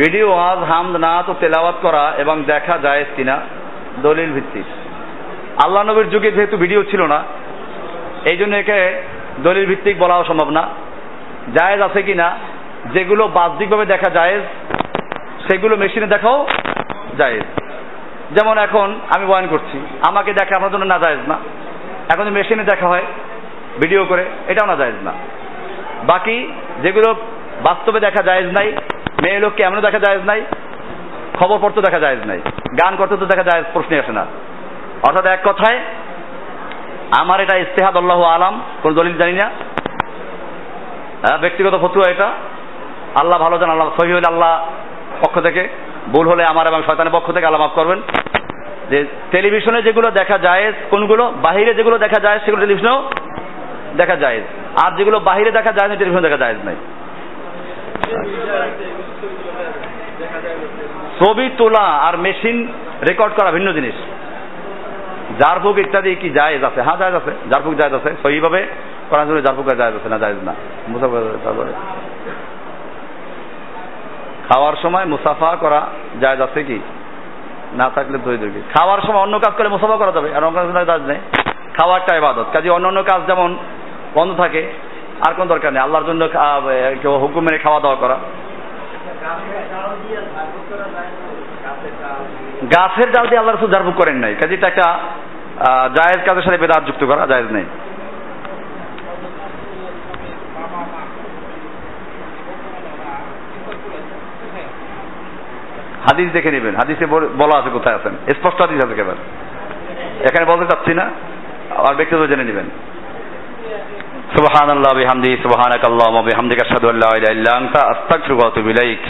ভিডিও আজ হামদ, নাত ও তেলাওয়াত করা এবং দেখা যায় কিনা, দলিল ভিত্তিক। আল্লাহ নবীর যুগে যেহেতু ভিডিও ছিল না, এই জন্য একে দলিল ভিত্তিক বলাও সম্ভব না। জায়েজ আছে কিনা, যেগুলো বাহ্যিকভাবে দেখা জায়েজ, সেগুলো মেশিনে দেখাও জায়েজ। যেমন এখন আমি বয়ান করছি, আমাকে দেখা আপনার জন্য না জায়েজ না। এখন মেশিনে দেখা হয়, ভিডিও করে, এটাও না জায়েজ না। বাকি যেগুলো বাস্তবে দেখা জায়েজ নাই মেয়ে লোককে এমনও দেখা যায় নাই খবর পড়তে দেখা যায় নাই গান করতে তো দেখা যায় প্রশ্নই আসে না। অর্থাৎ এক কথায় আমার এটা ইস্তেহাদ আল্লাহ আলাম কোন দলিল জানি না। হ্যাঁ, ব্যক্তিগত ফতুয়া এটা। আল্লাহ ভালো জান আল্লাহ সহি হলে আল্লাহ পক্ষ থেকে ভুল হলে আমার এবং শয়তানের পক্ষ থেকে আল্লাহ মাফ করবেন। যে টেলিভিশনে যেগুলো দেখা যায় কোনগুলো? বাহিরে যেগুলো দেখা যায় সেগুলো টেলিভিশনেও দেখা যায় আর যেগুলো বাহিরে দেখা যায় না টেলিভিশন দেখা যায় নাই। ছবি তোলা আর মেশিন রেকর্ড করা ভিন্ন জিনিস। জারফুক ইত্যাদি কি জায়েজ আছে? হ্যাঁ জায়েজ আছে। জারফুক জায়েজ আছে। সহিভাবে কোরআন শরীফে জারফুক জায়েজ আছে না জায়েজ না। মুসাফা তারপরে। খাওয়ার সময় মুসাফা করা জায়েজ আছে কি? না থাকলে দই দই খাওয়ার সময় অন্য কাজ করে মুসাফা করা যাবে, আর অন্য কাজ কাজ নেই। খাওয়ারটা ইবাদত। কাজে অন্য অন্য কাজ যেমন বন্ধ থাকে, আর কোন দরকার নেই। আল্লাহর জন্য কেউ হুকুম মেনে খাওয়া দাওয়া করা। গাছের ডাল দিয়ে আল্লাহ রসুল জারবুক করেন নাই। কাজে এটা একটা জায়েজ কাজের সাথে বেদাত যুক্ত করা জায়েজ নেই। হাদিস দেখে নেবেন। হাদিসে বলা আছে কোথায় আছেন? স্পষ্ট হাদিস আছে কেবল। এখানে বলতে চাচ্ছি না, আর ব্যক্তিগত জেনে নেবেন। সুবহানাল্লাহ, বিহামদি সুবহানাকাল্লাহুম্মা বিহামদিকা আশহাদু আল্লা ইলাহা ইল্লা আনতা, আস্তাগফিরুকা ওয়া আতুবু ইলাইক।